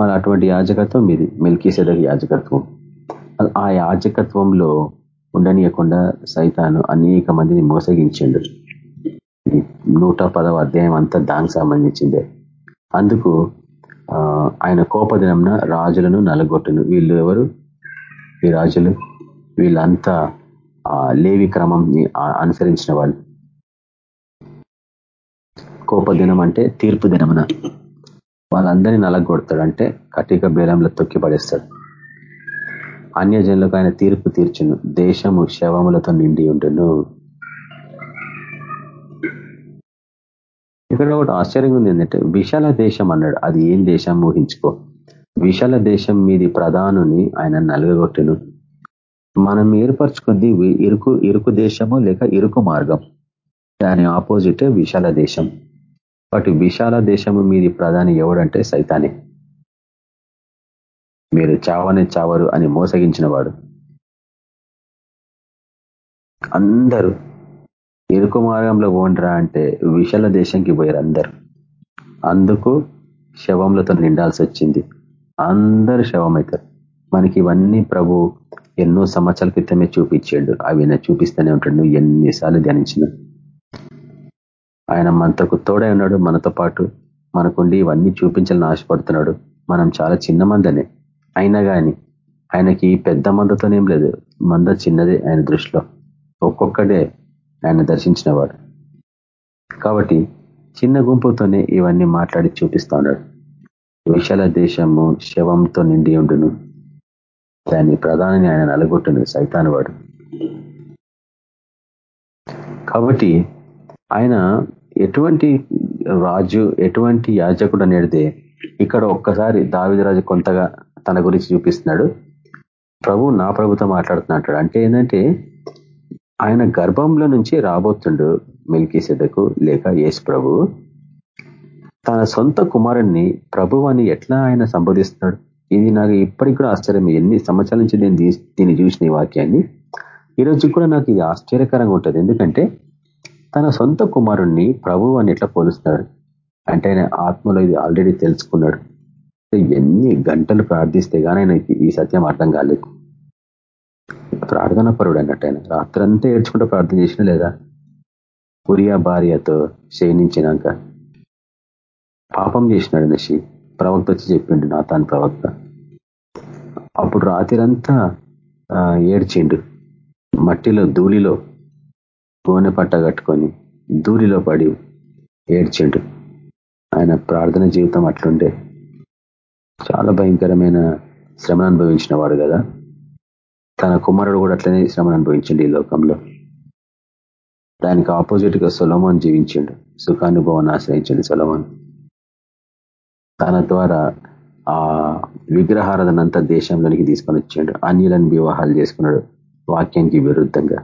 మరి అటువంటి యాజకత్వం ఇది. మిల్కీసెదక్ యాజకత్వం. ఆ యాజకత్వంలో ఉండనీయకుండా సైతాను అనేక మందిని మోసగించిండు. నూట పదవ అధ్యాయం అంతా దానికి సంబంధించిందే. అందుకు ఆయన కోపదినంన రాజులను నలగొట్టును. వీళ్ళు ఎవరు? ఈ రాజులు వీళ్ళంతా లేవి క్రమం అనుసరించిన వాళ్ళు. కోపదినం అంటే తీర్పు దినమున వాళ్ళందరినీ నలగొడతాడు అంటే కటిక బేలంలో తొక్కి పడేస్తాడు. అన్యజనులకు ఆయన తీర్పు తీర్చును. దేశము శవములతో నిండి ఉండును. ఇక్కడ ఒకటి ఆశ్చర్యంగా ఉంది ఏంటంటే విశాల దేశం అన్నాడు. అది ఏం దేశం ఊహించుకో. విశాల దేశం మీది ప్రధానుని ఆయన నలుగగొట్టును మనం ఏర్పరచుకుంది ఇరుకు ఇరుకు దేశము లేక ఇరుకు మార్గం. దాని ఆపోజిట్ విశాల దేశం. వాటి విశాల దేశము మీది ప్రధాని ఎవడంటే సైతానే. మీరు చావనే చావరు అని మోసగించిన వాడు అందరూ ఇరుకు మార్గంలో పోండ్రా అంటే విశాల దేశంకి పోయారు అందరు. అందుకు శవంలతో నిండాల్సి వచ్చింది అందరు శవం అవుతారు మనకి ఇవన్నీ ప్రభు ఎన్నో సంవత్సరాల క్రితమే చూపించాడు. అవి చూపిస్తూనే ఉంటాడు. నువ్వు ఎన్నిసార్లు ధ్యానించిన. ఆయన మనతో తోడై ఉన్నాడు. మనతో పాటు మనకుండి ఇవన్నీ చూపించాలని ఆశపడుతున్నాడు. మనం చాలా చిన్న మందనే. అయినా కానీ ఆయనకి పెద్ద మందతోనేం లేదు. మంద చిన్నదే ఆయన దృష్టిలో. ఒక్కొక్కడే ఆయన దర్శించిన వాడు కాబట్టి చిన్న గుంపుతోనే ఇవన్నీ మాట్లాడి చూపిస్తా ఉన్నాడు. విశాల దేశము శవంతో నిండి ఉండును. దాన్ని ప్రధాని ఆయన నలగొట్టును సైతాన్ వాడు. కాబట్టి ఆయన ఎటువంటి రాజు ఎటువంటి యాజకుడు అనేది ఇక్కడ ఒక్కసారి దావిదరాజు కొంతగా తన గురించి చూపిస్తున్నాడు. ప్రభు నా ప్రభుతో మాట్లాడుతున్నట్టు అంటే ఏంటంటే ఆయన గర్భంలో నుంచి రాబోతుండు మిల్కీ సెదకు లేక యేసు ప్రభు. తన సొంత కుమారుణ్ణి ప్రభు అని ఎట్లా ఆయన సంబోధిస్తున్నాడు? ఇది నాకు ఇప్పటికి కూడా ఆశ్చర్యం. ఎన్ని సంవత్సరాల నుంచి నేను దీన్ని చూసిన ఈ వాక్యాన్ని? ఈరోజు కూడా నాకు ఇది ఆశ్చర్యకరంగా ఉంటుంది. ఎందుకంటే తన సొంత కుమారుణ్ణి ప్రభు అని ఎట్లా పోలుస్తున్నాడు? అంటే ఆయన ఆత్మలో ఇది ఆల్రెడీ తెలుసుకున్నాడు. ఎన్ని గంటలు ప్రార్థిస్తే కానీ ఆయన ఈ సత్యం అర్థం కాలేదు. ప్రార్థన పరుడు అన్నట్టు ఆయన. రాత్రంతా ఏడ్చుకుంటూ ప్రార్థన చేసినా లేదా? పురియా భార్యతో క్షయించినాక పాపం చేసినాడు అనేసి ప్రవక్త వచ్చి చెప్పిండు నా తాను ప్రవక్త. అప్పుడు రాత్రిరంతా ఏడ్చిండు. మట్టిలో ధూళిలో గోనె పట్ట కట్టుకొని ధూళిలో పడి ఏడ్చిండు. ఆయన ప్రార్థన జీవితం అట్లుండే. చాలా భయంకరమైన శ్రమ అనుభవించిన వాడు కదా. తన కుమారుడు కూడా అట్లనే శ్రమను అనుభవించండి ఈ లోకంలో. దానికి ఆపోజిట్గా సొలమాన్ జీవించిండు. సుఖానుభవాన్ని ఆశ్రయించండి సొలమాన్. తన ద్వారా ఆ విగ్రహారాధనంతా దేశంలోనికి తీసుకొని వచ్చిండు. అన్యులను వివాహాలు చేసుకున్నాడు వాక్యానికి విరుద్ధంగా.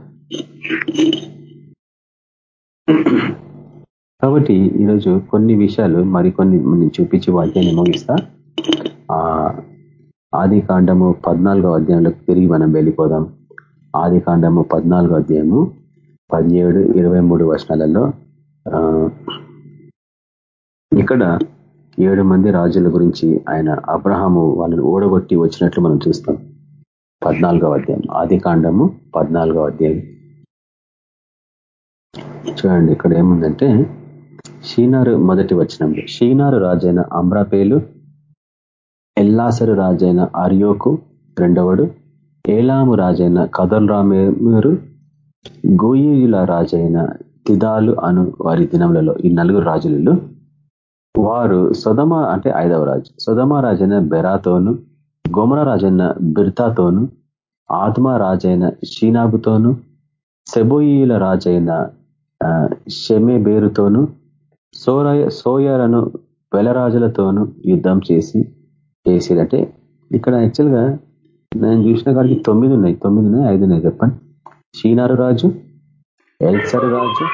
కాబట్టి ఈరోజు కొన్ని విషయాలు మరికొన్ని చూపించి వాక్యాన్ని ముగిస్తా. ఆ ఆది కాండము పద్నాలుగో అధ్యాయంలోకి తిరిగి మనం వెళ్ళిపోదాం. ఆది కాండము పద్నాలుగో అధ్యాయము పదిహేడు ఇరవై మూడు వర్షాలలో ఇక్కడ ఏడు మంది రాజుల గురించి ఆయన అబ్రహాము వాళ్ళని ఓడగొట్టి వచ్చినట్లు మనం చూస్తాం. పద్నాలుగవ అధ్యాయం. ఆది కాండము పద్నాలుగవ అధ్యాయం. చూడండి ఇక్కడ ఏముందంటే షీనారు మొదటి వచనంలో షీనారు రాజైన అమ్రాపేలు ఎల్లాసరు రాజైన అర్యోకు రెండవడు ఏలాము రాజైన కదల్రామేరు గోయుల రాజైన తిదాలు అను వారి దినములలో ఈ నలుగురు రాజులలో వారు సుధమ అంటే ఐదవ రాజు. సుధమ రాజైన బెరాతోను గోమర రాజైన బిర్తాతోను ఆత్మ రాజైన షీనాబుతోను సెబోయిల రాజైన షెమెబేరుతోను సోరయ సోయరను వెలరాజులతోను యుద్ధం చేసి చేసిరంటే. ఇక్కడ యాక్చువల్గా నేను చూసిన కాడికి తొమ్మిది ఉన్నాయి. తొమ్మిది ఉన్నాయి ఐదు ఉన్నాయి చెప్పండి. షీనారు రాజు ఎల్సరు రాజు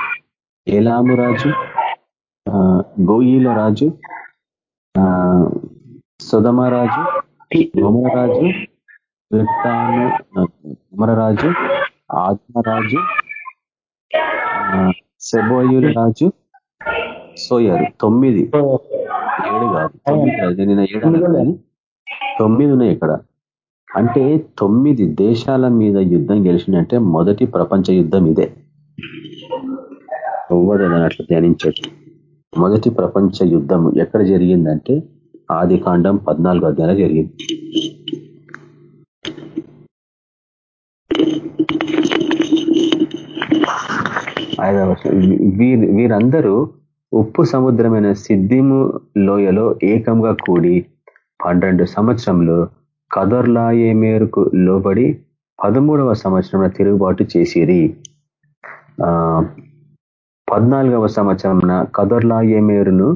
ఏలాము రాజు గోయిల రాజు సుధమరాజు గుమరరాజు అమరరాజు ఆత్మరాజు సెబోయుల రాజు సోయారు. తొమ్మిది. ఏడు కాదు. తొమ్మిది నేను ఏడు తొమ్మిది ఉన్నాయి ఇక్కడ. అంటే తొమ్మిది దేశాల మీద యుద్ధం గెలిచినంటే మొదటి ప్రపంచ యుద్ధం ఇదే. ఎవ్వరు అట్లా ధ్యానించట్టు మొదటి ప్రపంచ యుద్ధం ఎక్కడ జరిగిందంటే ఆది కాండం పద్నాలుగో అధ్యాయంలో జరిగింది. ఐదవ వీరందరూ ఉప్పు సముద్రమైన సిద్ధిము లోయలో ఏకంగా కూడి పన్నెండు సంవత్సరంలో కదర్లాయే మేరకు లోబడి పదమూడవ సంవత్సరంలో తిరుగుబాటు చేసిరి. పద్నాలుగవ సంవత్సరం కదర్లాయే మేరును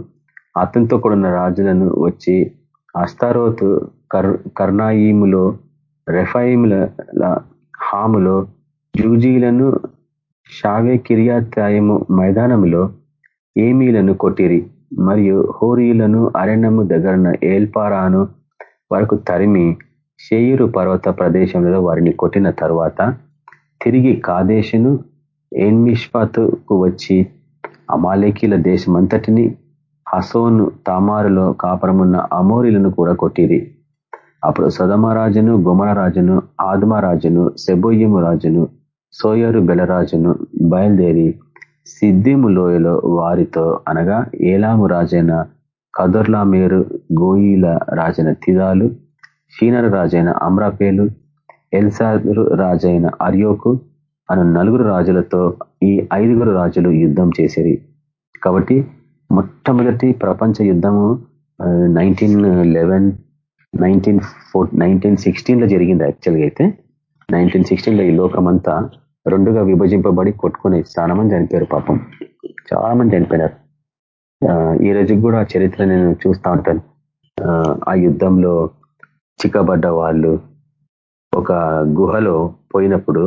అతనితో కూడిన రాజులను వచ్చి అస్తారోతు కర్ కర్ణాయిములో రెఫాయిముల హాములో జూజీలను షావే కిరియాతాయము మైదానములో ఏమీలను కొట్టిరి మరియు హోరీలను అరణ్యము దగ్గరన ఏల్పారాను వరకు తరిమి షేయురు పర్వత ప్రదేశంలో వారిని కొట్టిన తరువాత తిరిగి కాదేశును ఏన్మిష్పాతుకు వచ్చి అమాలేకీల దేశమంతటిని హసోను తామారులో కాపురమున్న అమోరిలను కూడా కొట్టిరి. అప్పుడు సదమరాజును గుమరరాజును ఆద్మరాజును సెబోయ్యము రాజును సోయరు బెలరాజును బయలుదేరి సిద్ధిము లోయలో వారితో అనగా ఏలాము రాజైన కదుర్లామేరు గోయిల రాజైన తిదాలు షీనరు రాజైన అమ్రాపేలు ఎల్సారు రాజైన అర్యోకు అను నలుగురు రాజులతో ఈ ఐదుగురు రాజులు యుద్ధం చేసేది. కాబట్టి మొట్టమొదటి ప్రపంచ యుద్ధము nineteen eleven nineteen four nineteen సిక్స్టీన్లో జరిగింది యాక్చువల్గా అయితే. నైన్టీన్ సిక్స్టీన్లో ఈ లోకమంతా రెండుగా విభజింపబడి కొట్టుకుని చాలా మంది చనిపోయారు పాపం. చాలా మంది చనిపోయినారు. ఈ రోజుకి కూడా చరిత్ర నేను చూస్తూ ఉంటాను. ఆ యుద్ధంలో చిక్కబడ్డ వాళ్ళు ఒక గుహలో పోయినప్పుడు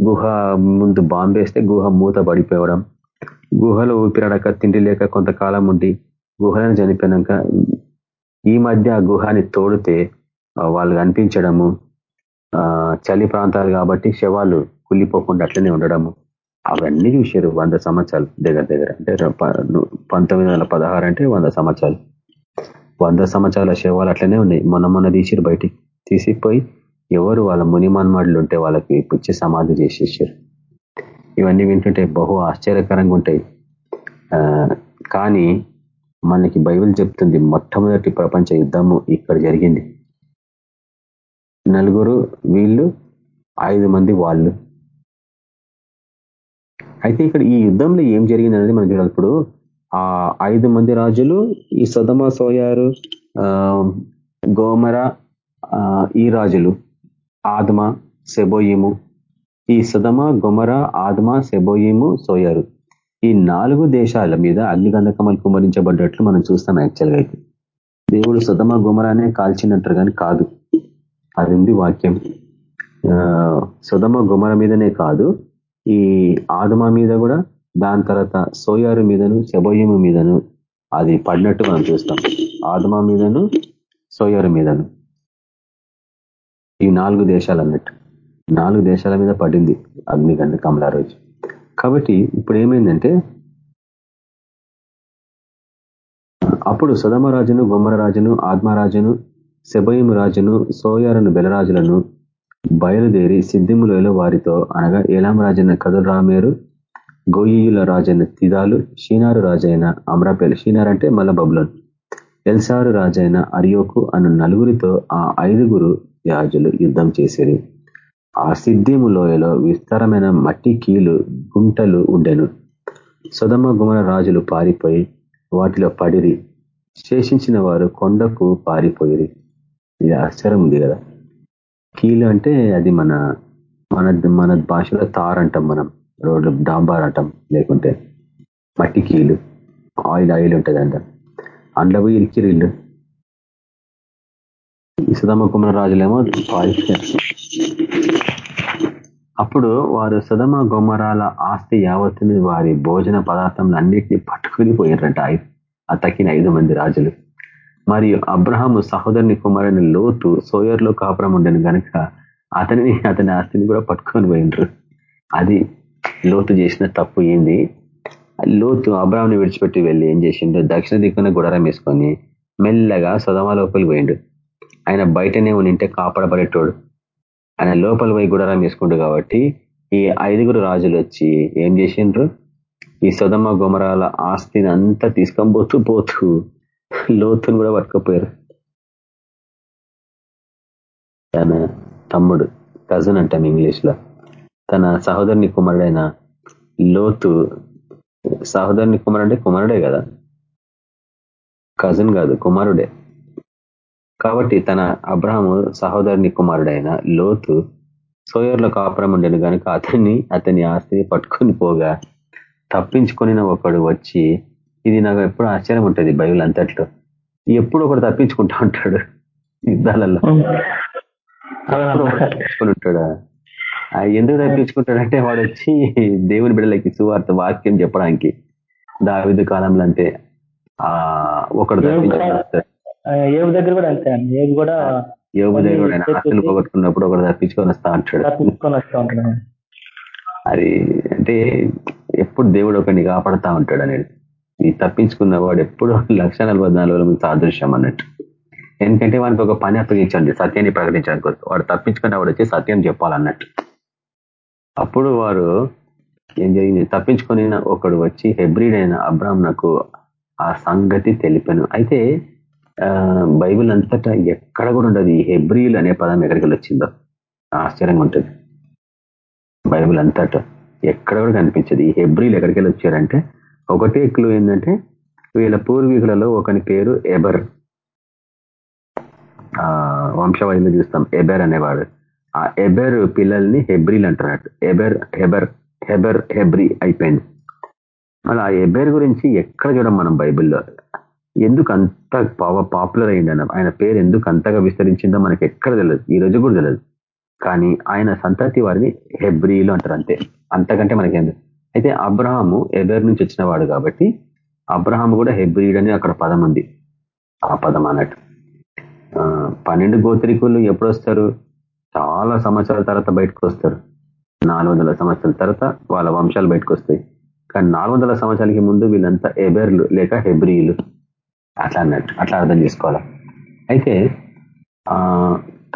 గుహ ముందు బాంబేస్తే గుహ మూత పడిపోవడం గుహలో ఊపిరాడక తిండి లేక కొంతకాలం ఉండి గుహలను చనిపోయినాక ఈ మధ్య ఆ గుహాన్ని తోడితే వాళ్ళు కనిపించడము చలి ప్రాంతాలు కాబట్టి శవాలు కుళ్ళిపోకుండా అట్లనే ఉండడము. అవన్నీ చూశారు వంద సంవత్సరాలు దగ్గర దగ్గర. అంటే పంతొమ్మిది వందల పదహారు అంటే వంద సంవత్సరాలు. వంద సంవత్సరాల శవాలు అట్లనే ఉన్నాయి. మొన్న మొన్న తీసిరు బయటికి. తీసిపోయి ఎవరు వాళ్ళ మునిమన్మాడులు ఉంటే వాళ్ళకి పుచ్చి సమాధి చేసేసారు. ఇవన్నీ వింటుంటే బహు ఆశ్చర్యకరంగా ఉంటాయి. కానీ మనకి బైబిల్ చెప్తుంది మొట్టమొదటి ప్రపంచ యుద్ధము ఇక్కడ జరిగింది. నలుగురు వీళ్ళు ఐదు మంది వాళ్ళు. అయితే ఇక్కడ ఈ యుద్ధంలో ఏం జరిగింది అనేది మనం చూడాలి ఇప్పుడు ఆ ఐదు మంది రాజులు ఈ సదమ సోయారు గోమర ఈ రాజులు ఆద్మ సెబోయిము. ఈ సదమ గొమర ఆద్మ సెబోయిము సోయారు. ఈ నాలుగు దేశాల మీద అగ్నిగంధకమలు కుమరించబడ్డట్లు మనం చూస్తాం యాక్చువల్గా అయితే. దేవుడు సుధమ గుమరానే కాల్చినట్టు కానీ కాదు. అది ఉంది వాక్యం సుధమ గుమర మీదనే కాదు. ఈ ఆదమ మీద కూడా దాని తర్వాత సోయారు మీదను శబోయము మీదను అది పడినట్టు మనం చూస్తాం. ఆదమ మీదను సోయారు మీదను. ఈ నాలుగు దేశాలు అన్నట్టు నాలుగు దేశాల మీద పడింది అగ్నిగంధ కమలా రోజు. కాబట్టి ఇప్పుడు ఏమైందంటే అప్పుడు సుధమరాజును గుమ్మరరాజును ఆత్మరాజును శబయం రాజును సోయారను బెలరాజులను బయలుదేరి సిద్ధిములలో వారితో అనగా ఏలాం రాజైన కదులరామేరు గోయియుల రాజైన తిదాలు షీనారు రాజైన అమ్రాపేలు. షీనార్ అంటే మల్ల బబులోన్. ఎల్సారు రాజైన అరియోకు అన్న నలుగురితో ఆ ఐదుగురు యాజులు యుద్ధం చేసేది ఆ సిద్ధిము లోయలో విస్తారమైన మట్టి కీలు గుంటలు ఉండెను. సుధమ గుమర రాజులు పారిపోయి వాటిలో పడిరి. శేషించిన వారు కొండకు పారిపోయిరి. ఇది ఆశ్చర్యం ఉంది కదా. కీలు అంటే అది మన మన మన భాషలో తార్ అంటాం మనం రోడ్లు డాంబార్ అంటాం లేకుంటే. మట్టి కీలు ఆయిల్ ఆయిల్ ఉంటుంది అంట అండ్ల పోయి ఇరికిరిళ్ళు సుధమ కుమార రాజులేమో అప్పుడు వారు సుధమ గుమ్మరాల ఆస్తి యావత్తుని వారి భోజన పదార్థంలో అన్నిటినీ పట్టుకుని పోయారంట ఆ తక్కిన ఐదు మంది రాజులు. మరియు అబ్రహాము సహోదరుని కుమారుని లోతు సోయర్లో కాపురం ఉండను కనుక అతనిని అతని ఆస్తిని కూడా పట్టుకొని పోయినరు. అది లోతు చేసిన తప్పు ఏంది? లోతు అబ్రాహ్ని విడిచిపెట్టి వెళ్ళి ఏం చేసిండు? దక్షిణ దిక్కున గుడారం వేసుకొని మెల్లగా సదమా లోపలికి పోయిండు. ఆయన బయటనే ఉంటే కాపాడబడేటోడు. ఆయన లోపల పోయి గుడారం వేసుకుంటు కాబట్టి ఈ ఐదుగురు రాజులు వచ్చి ఏం చేసిండ్రు? ఈ సదమ గుమరాల ఆస్తిని అంతా తీసుకొని పోతూ పోతూ లోతుని కూడా పట్టుకపోయారు. తన తమ్ముడు కజన్ అంటాం ఇంగ్లీష్లో తన సహోదరుని కుమారుడైన లోతు సహోదరుని కుమారుడే అంటే కుమారుడే కదా? కజన్ కాదు కుమారుడే. కాబట్టి తన అబ్రహము సహోదరుని కుమారుడైన లోతు సోయర్లో కాపురం ఉండేను కనుక అతన్ని అతని ఆస్తిని పట్టుకొని పోగా తప్పించుకొని ఒకడు వచ్చి ఇది నాకు ఎప్పుడు ఆశ్చర్యం ఉంటుంది బైబిల్ అంతట్లో. ఎప్పుడు ఒకడు తప్పించుకుంటా ఉంటాడు యుద్ధాలలో. తప్పించుకుని ఉంటాడా? ఎందుకు తప్పించుకుంటాడంటే వాడు వచ్చి దేవుని బిడ్డలకి సువార్త వాక్యం చెప్పడానికి దావిదు కాలంలో అంటే ఆ ఒకడు తప్పించుకుంటాడు ఏబు దగ్గర కూడా అంతే అండి. ఏబు కూడా యోగు దగ్గర ఆస్తులు పోగొట్టుకున్నప్పుడు ఒకడు తప్పించుకొని వస్తా అంటాడు. తప్పించుకొని వస్తా ఉంటాడు. అది అంటే ఎప్పుడు దేవుడు ఒకరిని కాపాడుతా ఉంటాడు అనేది. ఈ తప్పించుకున్న వాడు ఎప్పుడు లక్ష నలభై నాలుగు సాదృశ్యం అన్నట్టు. ఎందుకంటే వానికి ఒక పని అప్పగించండి సత్యాన్ని ప్రకటించడానికి వాడు తప్పించుకున్న వాడు వచ్చి సత్యం చెప్పాలన్నట్టు. అప్పుడు వారు ఏం జరిగింది? తప్పించుకొని ఒకడు వచ్చి హెబ్రిడ్ అయిన అబ్రాహ్మణకు ఆ సంగతి తెలిపాను. అయితే బైబిల్ అంతటా ఎక్కడ కూడా ఉండదు. ఈ హెబ్రిల్ అనే పదం ఎక్కడికి వచ్చిందో ఆశ్చర్యంగా ఉంటుంది. బైబిల్ అంతటా ఎక్కడ కూడా కనిపించదు. ఈ హెబ్రిల్ ఎక్కడికి వచ్చారంటే ఒకటే క్లూ ఏంటంటే వీళ్ళ పూర్వీకులలో ఒకని పేరు ఎబర్. వంశవాదిలో చూస్తాం. ఎబెర్ అనేవాడు. ఆ ఎబెర్ పిల్లల్ని హెబ్రిల్ అంటున్నట్టు ఎబెర్ హెబర్ హెబర్ హెబ్రి అయిపోయింది. మళ్ళీ ఆ ఎబెర్ గురించి ఎక్కడ చూడం మనం బైబిల్లో? ఎందుకు అంత పాపులర్ అయింది ఆయన పేరు ఎందుకు అంతగా విస్తరించిందో మనకి ఎక్కడ తెలియదు ఈ రోజు కూడా తెలియదు కానీ ఆయన సంతతి వారిని హెబ్రిలు అంటారు అంతే. అంతకంటే మనకి ఎందుకు అయితే అబ్రహాము ఎబెర్ నుంచి వచ్చినవాడు కాబట్టి అబ్రహాము కూడా హెబ్రిడ్ అని అక్కడ పదం ఉంది. ఆ పదం అన్నట్టు. పన్నెండు గోత్రికులు ఎప్పుడు వస్తారు చాలా సంవత్సరాల తర్వాత బయటకు వస్తారు నాలుగు సంవత్సరాల తర్వాత వాళ్ళ వంశాలు బయటకు వస్తాయి కానీ నాలుగు సంవత్సరాలకి ముందు వీళ్ళంతా ఎబెర్లు లేక హెబ్రియులు. అట్లా అన్నట్టు అట్లా అర్థం చేసుకోవాలి? అయితే ఆ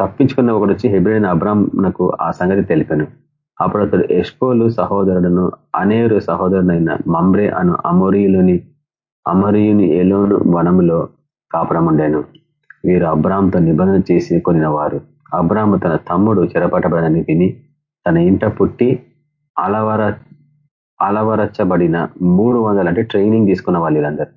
తప్పించుకున్న ఒకడు వచ్చి హెబ్రైన్ అబ్రామ్ నాకు ఆ సంగతి తెలిపాను. అప్పుడు అతడు ఎష్కోలు సహోదరుడును అనేరు సహోదరునైన మమ్రే అను అమోరియులుని అమరియుని ఎలోను వనములో కాపురముండాను వీరు అబ్రామ్తో నిబంధన చేసి కొనిన వారు అబ్రామ్ తన తమ్ముడు చెరపటబడని విని తన ఇంట పుట్టి అలవర అలవరచ్చబడిన మూడు వందలు అంటే ట్రైనింగ్ తీసుకున్న వాళ్ళు వీళ్ళందరూ.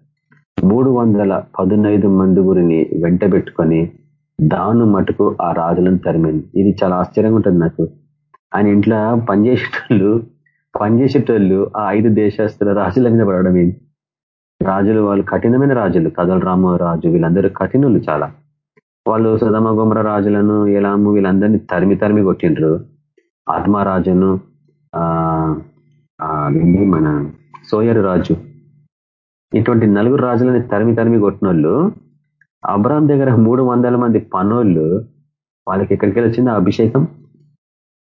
మూడు వందల పదునైదు మందుగురిని వెంట పెట్టుకొని దాను మటుకు ఆ రాజులను తరిమింది. ఇది చాలా ఆశ్చర్యంగా ఉంటుంది నాకు. ఆయన ఇంట్లో పనిచేసేటోళ్ళు పనిచేసేటోళ్ళు ఆ ఐదు దేశస్తుల రాజుల మీద పడడం ఏంటి? రాజులు వాళ్ళు కఠినమైన రాజులు. కదల రామ రాజు వీళ్ళందరూ కఠినులు చాలా. వాళ్ళు సుధమ రాజులను ఎలాము వీళ్ళందరినీ తరిమి తరిమి కొట్టిండ్రు. ఆత్మారాజును మన సోయరు రాజు. ఇటువంటి నలుగురు రాజులని తరిమి తరిమి కొట్టినోళ్ళు అబ్రామ్ దగ్గర మూడు వందల మంది పనోళ్ళు వాళ్ళకి ఎక్కడికి వచ్చింది అభిషేకం?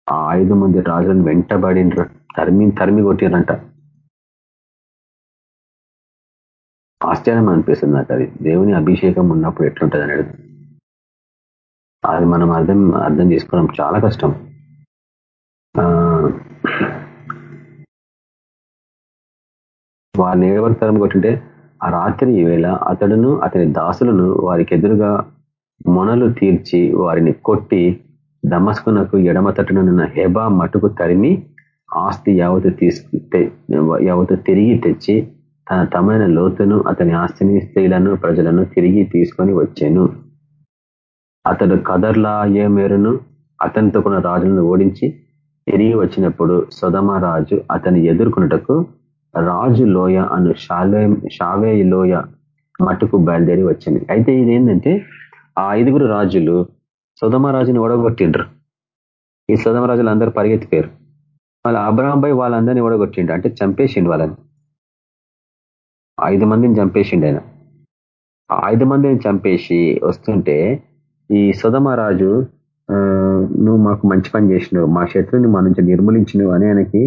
ఆ ఐదు మంది రాజులను వెంటబడినరు తరిమి తరిమి కొట్టిరంట ఆశ్చర్యం అనిపిస్తుంది నాకు అది. దేవుని అభిషేకం ఉన్నప్పుడు ఎట్లుంటుంది అనేది. అది మనం అర్థం అర్థం చేసుకోవడం చాలా కష్టం. వారిని ఏడవరి తరం కొట్టింటే ఆ రాత్రి వేళ అతడును అతని దాసులను వారికి ఎదురుగా మొనలు తీర్చి వారిని కొట్టి దమస్కునకు ఎడమ తట్టునున్న హెబా మటుకు తరిమి ఆస్తి యావతు తీసుకు యావతు తిరిగి తెచ్చి తన తమైన లోతును అతని ఆస్తిని స్త్రీలను ప్రజలను తిరిగి తీసుకొని వచ్చాను. అతడు కదర్లా ఏ మేరును అతనితో కొన్ని రాజులను ఓడించి తిరిగి వచ్చినప్పుడు సుధమరాజు అతని ఎదుర్కొనుటకు రాజు లోయ అను షాలే షావే లోయ మట్టుకు బయలుదేరి వచ్చింది. అయితే ఇది ఏంటంటే ఆ ఐదుగురు రాజులు సుధమ రాజుని ఓడగొట్టిండ్రు. ఈ సుధమ రాజులు అందరూ పరిగెత్తిపోయారు వాళ్ళ అబ్రహాంపై వాళ్ళందరినీ ఓడగొట్టిండు అంటే చంపేసిండు వాళ్ళని. ఐదు మందిని చంపేసిండు ఆయన. ఐదు మందిని చంపేసి వస్తుంటే ఈ సుధమరాజు నువ్వు మాకు మంచి పని చేసినావు. మా శత్రుని మా నుంచి నిర్మూలించినవు అని ఆయనకి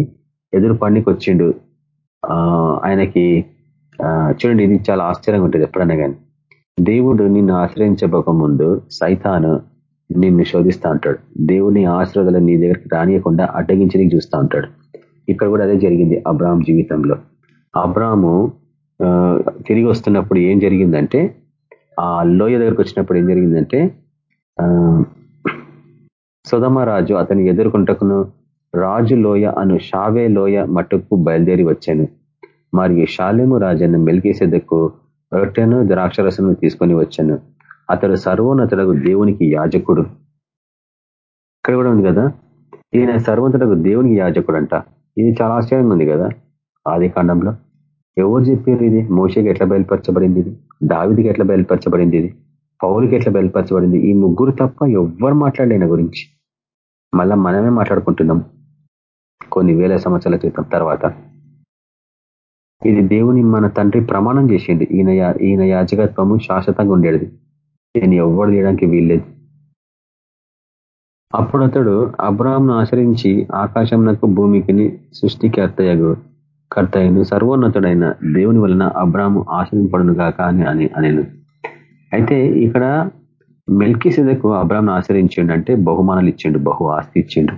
ఎదురు పండికి వచ్చిండు. ఆయనకి చూడండి ఇది చాలా ఆశ్చర్యంగా ఉంటుంది ఎప్పుడన్నా కానీ. దేవుడు నిన్ను ఆశ్రయించబోక ముందు సైతాను నిన్ను శోధిస్తూ ఉంటాడు దేవుని ఆశ్రదలు నీ దగ్గరికి రానియకుండా అడ్డగించడానికి చూస్తూ ఉంటాడు ఇక్కడ కూడా అదే జరిగింది అబ్రాహం జీవితంలో. అబ్రాహము తిరిగి వస్తున్నప్పుడు ఏం జరిగిందంటే ఆ లోయ దగ్గరకు వచ్చినప్పుడు ఏం జరిగిందంటే సుధమరాజు అతని ఎదుర్కొంటకును రాజు లోయ అను షావే లోయ మట్టుకు బయలుదేరి వచ్చాను. మరియు షాలేము రాజను మెలికేసేదకు రొట్టెను ద్రాక్షరసను తీసుకొని వచ్చాను. అతడు సర్వోన్నతులకు దేవునికి యాజకుడు. ఇక్కడ కూడా ఉంది కదా? ఈయన సర్వోన్నతులకు దేవునికి యాజకుడు అంట ఇది చాలా ఆశ్చర్యంగా ఉంది కదా? ఆది కాండంలో. ఎవరు చెప్పారు ఇది? మోషకి ఎట్లా బయలుపరచబడింది ఇది? దావిదికి ఎట్లా బయలుపరచబడింది ఇది? పౌరుకి ఎట్లా బయలుపరచబడింది? ఈ ముగ్గురు తప్ప ఎవ్వరు మాట్లాడలేన గురించి. మళ్ళా మనమే మాట్లాడుకుంటున్నాం. కొన్ని వేల సంవత్సరాల క్రితం తర్వాత ఇది దేవుని మన తండ్రి ప్రమాణం చేసింది. ఈయన ఈయన యాజకత్వము శాశ్వతంగా ఉండేది. నేను ఎవ్వరు చేయడానికి వీల్లేదు. అప్పుడు అతడు అబ్రాహ్ను ఆశ్రయించి ఆకాశంనకు భూమికి సృష్టికర్తయగు కర్తయ్యను సర్వోన్నతుడైన దేవుని వలన అబ్రాహ్ము ఆశ్రయింపడును గాక అని అని అనేను. అయితే ఇక్కడ మెల్కి సిదకు అబ్రాహ్ను ఆశ్రయించిండు అంటే బహుమానాలు ఇచ్చిండు బహు ఆస్తి ఇచ్చిండు.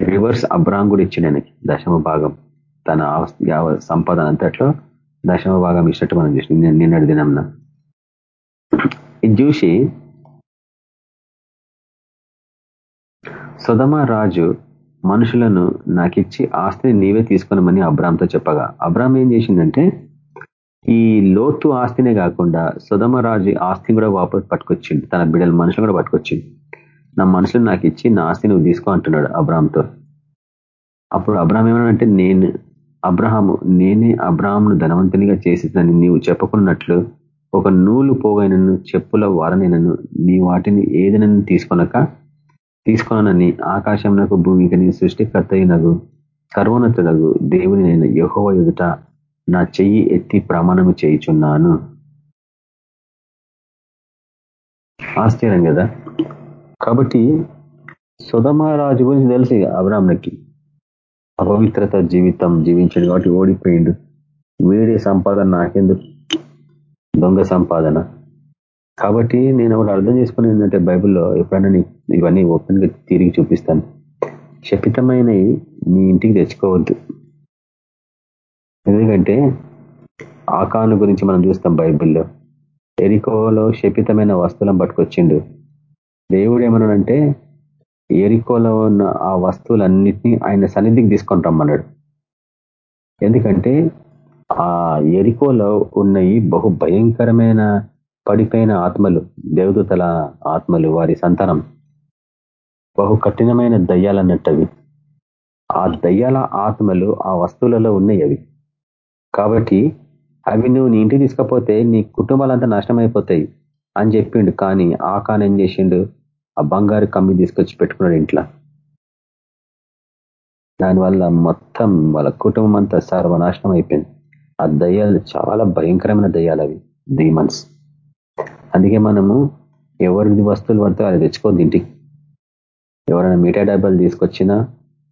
రివర్స్ అబ్రాంగుడు ఇచ్చిండు ఆయనకి దశమ భాగం. తన సంపాదన అంతట్లో దశమ భాగం ఇచ్చినట్టు మనం చూసి నిన్నటి దినంన. ఇది చూసి సుధమ రాజు మనుషులను నాకిచ్చి ఆస్తిని నీవే తీసుకున్నామని అబ్రామ్తో చెప్పగా. అబ్రామ్ ఏం చేసిందంటే ఈ లోతు ఆస్తినే కాకుండా సుధమ రాజు ఆస్తిని కూడా వాపస్ పట్టుకొచ్చిండు తన బిడ్డల మనుషులు కూడా పట్టుకొచ్చిండు. నా మనుషులు నాకు ఇచ్చి నా ఆస్తి నువ్వు తీసుకో అంటున్నాడు అబ్రామ్తో. అప్పుడు అబ్రాహం ఏమన్నాడంటే నేను అబ్రహాము నేనే అబ్రాహంను ధనవంతునిగా చేసిందని నీవు చెప్పుకున్నట్లు ఒక నూలు పోగైనను చెప్పుల వారనైనను నీ వాటిని ఏదైనా తీసుకొనక తీసుకోనని ఆకాశంనకు భూమికి సృష్టికర్త అయినగు సర్వోన్నతుడగు దేవుని నేను యహోవ ఎదుట నా చెయ్యి ఎత్తి ప్రమాణము చేయుచున్నాను. ఆశ్చర్యం కదా కాబట్టి సుధమరాజు గురించి తెలుసు అబ్రాహ్మణకి అపవిత్రత జీవితం జీవించాడు కాబట్టి ఓడిపోయిండు. వీడి సంపాదన నాకెందుకు? దొంగ సంపాదన. కాబట్టి నేను ఒకటి అర్థం చేసుకుని ఏంటంటే బైబిల్లో ఎప్పుడైనా ఇవన్నీ ఓపెన్గా తిరిగి చూపిస్తాను. శపితమైనవి నీ ఇంటికి తెచ్చుకోవద్దు. ఎందుకంటే ఆకాను గురించి మనం చూస్తాం బైబిల్లో. ఎరికోలో శపితమైన వస్తువులను పట్టుకొచ్చిండు. దేవుడు ఏమన్నాడంటే ఎరికోలో ఉన్న ఆ వస్తువులన్నిటినీ ఆయన సన్నిధికి తీసుకొని రమ్మన్నాడు. ఎందుకంటే ఆ ఎరికోలో ఉన్నాయి బహు భయంకరమైన పడిపోయిన ఆత్మలు దేవదూతల ఆత్మలు వారి సంతానం. బహు కఠినమైన దయ్యాలన్నట్టు ఆ దయ్యాల ఆత్మలు ఆ వస్తువులలో ఉన్నాయి అవి. కాబట్టి అవి నువ్వు నీ ఇంటికి తీసుకపోతే నీ కుటుంబాలంతా నాశనం అయిపోతాయి అని చెప్పిండు. కానీ ఆకాన్ ఏం చేసిండు? ఆ బంగారు కమ్మి తీసుకొచ్చి పెట్టుకున్నాడు ఇంట్లో. దానివల్ల మొత్తం వాళ్ళ కుటుంబం అంతా సర్వనాశనం అయిపోయింది. ఆ దయ్యాలు చాలా భయంకరమైన దయ్యాలు అవి. డీమన్స్ అందుకే మనము ఎవరిది వస్తువులు పడితే అది తెచ్చుకోద్ది ఇంటికి ఎవరైనా మిఠాయి డబ్బాలు తీసుకొచ్చినా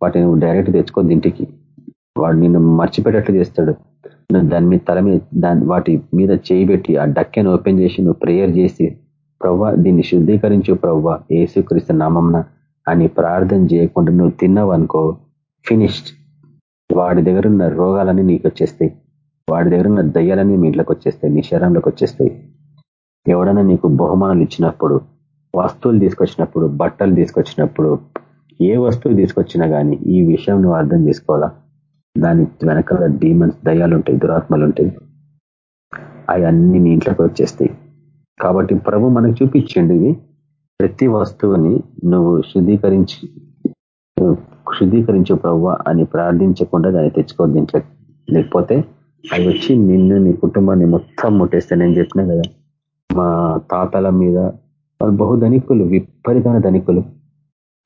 వాటిని డైరెక్ట్ తెచ్చుకోద్ది ఇంటికి వాడు నిన్ను మర్చిపెట్టట్లు చేస్తాడు. దాని మీద తల మీద దాని వాటి మీద చేయి పెట్టి ఆ డక్కెను ఓపెన్ చేసి నువ్వు ప్రేయర్ చేసి ప్రవ్వ దీన్ని శుద్ధీకరించు ప్రవ్వ ఏసుక్రీస్తు నామంన అని ప్రార్థన చేయకుండా నువ్వు తిన్నావనుకో ఫినిష్డ్. వాడి దగ్గర ఉన్న రోగాలన్నీ నీకు వచ్చేస్తాయి. వాడి దగ్గర ఉన్న దయ్యాలన్నీ మీ ఇంట్లోకి వచ్చేస్తాయి. నీ శరీరంలోకి వచ్చేస్తాయి. ఎవడైనా నీకు బహుమానాలు ఇచ్చినప్పుడు వస్తువులు తీసుకొచ్చినప్పుడు బట్టలు తీసుకొచ్చినప్పుడు ఏ వస్తువు తీసుకొచ్చినా కానీ ఈ విషయం నువ్వు అర్థం చేసుకోవాలా? దాని వెనకాల డీమన్స్ దయ్యాలు ఉంటాయి దురాత్మలు ఉంటాయి అవి అన్ని నీ ఇంట్లోకి వచ్చేస్తాయి. కాబట్టి ప్రభు మనకు చూపించండి ఇది. ప్రతి వస్తువుని నువ్వు శుద్ధీకరించి శుద్ధీకరించు ప్రవ్వ అని ప్రార్థించకుండా దాన్ని తెచ్చుకోవద్దు ఇంట్లో లేకపోతే అవి వచ్చి నిన్ను నీ కుటుంబాన్ని మొత్తం ముట్టేస్తే నేను చెప్పినా కదా మా తాతల మీద వాళ్ళు బహు ధనికులు విపరీతమైన ధనికులు.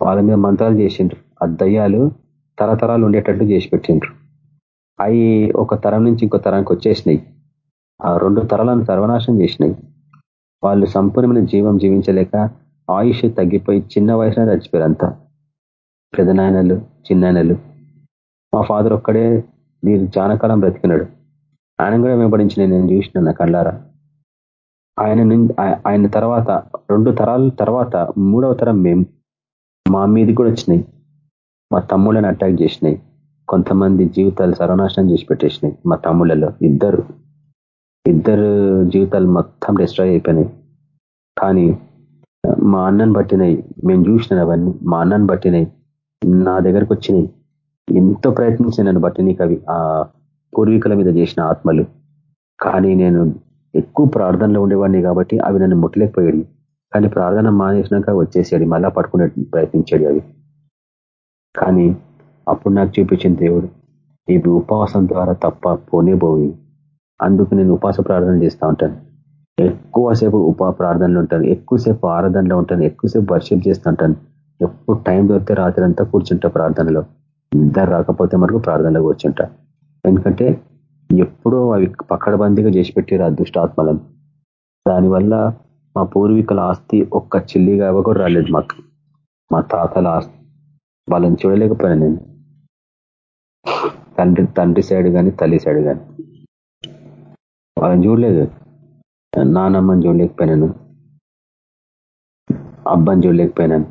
వాళ్ళ మీద మంత్రాలు చేసిండ్రు. ఆ దయ్యాలు తరతరాలు ఉండేటట్టు చేసి పెట్టిండ్రు. అవి ఒక తరం నుంచి ఇంకో తరానికి వచ్చేసినాయి. ఆ రెండు తరాలను సర్వనాశనం చేసినాయి. వాళ్ళు సంపూర్ణమైన జీవం జీవించలేక ఆయుష్ తగ్గిపోయి చిన్న వయసులో చచ్చిపోయారు అంతా. పెదనాయనలు చిన్నాయనలు. మా ఫాదర్ ఒక్కడే మీరు జానకాలం బ్రతికినాడు. ఆయన కూడా వెంబడించిన నేను చూసిన నా కళ్ళారా. ఆయన ఆయన తర్వాత రెండు తరాల తర్వాత మూడవ తరం మేము. మా మీద కూడా వచ్చినాయి. మా తమ్ముళ్ళని అటాక్ చేసినాయి. కొంతమంది జీవితాలు సర్వనాశనం చేసి పెట్టేసినాయి. మా తమ్ముళ్ళలో ఇద్దరు. ఇద్దరు జీవితాలు మొత్తం డిస్ట్రాయ్ అయిపోయినాయి. కానీ మా అన్నను బట్టినాయి మేము చూసినాయి అవన్నీ. మా అన్నను బట్టినాయి నా దగ్గరకు వచ్చినాయి. ఎంతో ప్రయత్నించి నన్ను బట్టి నీకు అవి. ఆ పూర్వీకుల మీద చేసిన ఆత్మలు. కానీ నేను ఎక్కువ ప్రార్థనలో ఉండేవాడిని కాబట్టి అవి నన్ను ముట్టలేకపోయాడు కానీ ప్రార్థన మానేసినాక వచ్చేసాడు మళ్ళా పట్టుకునే ప్రయత్నించాడు అవి. కానీ అప్పుడు నాకు చూపించిన దేవుడు ఇవి ఉపవాసం ద్వారా తప్ప పోనే పోయి అందుకు నేను ఉపాస ప్రార్థన చేస్తూ ఉంటాను. ఎక్కువసేపు ఉపా ప్రార్థనలు ఉంటాను ఎక్కువసేపు ఆరాధనలో ఉంటాను ఎక్కువసేపు వర్షిప్ చేస్తూ ఉంటాను. ఎప్పుడు టైం దొరికితే రాత్రి అంతా కూర్చుంటా ప్రార్థనలో. నిద్ర రాకపోతే మనకు ప్రార్థనలో కూర్చుంటా ఎందుకంటే ఎప్పుడో అవి పక్కడబందీగా చేసి పెట్టారు అదృష్టాత్మలను. దానివల్ల మా పూర్వీకుల ఆస్తి ఒక్క చిల్లిగా కూడా రాలేదు మాకు. మా తాతల ఆస్తి. వాళ్ళని చూడలేకపోయాను నేను. తండ్రి తండ్రి సైడ్ కానీ తల్లి సైడ్ కానీ వాళ్ళని చూడలేదు. నానమ్మని చూడలేకపోయినాను. అబ్బాని చూడలేకపోయినాను.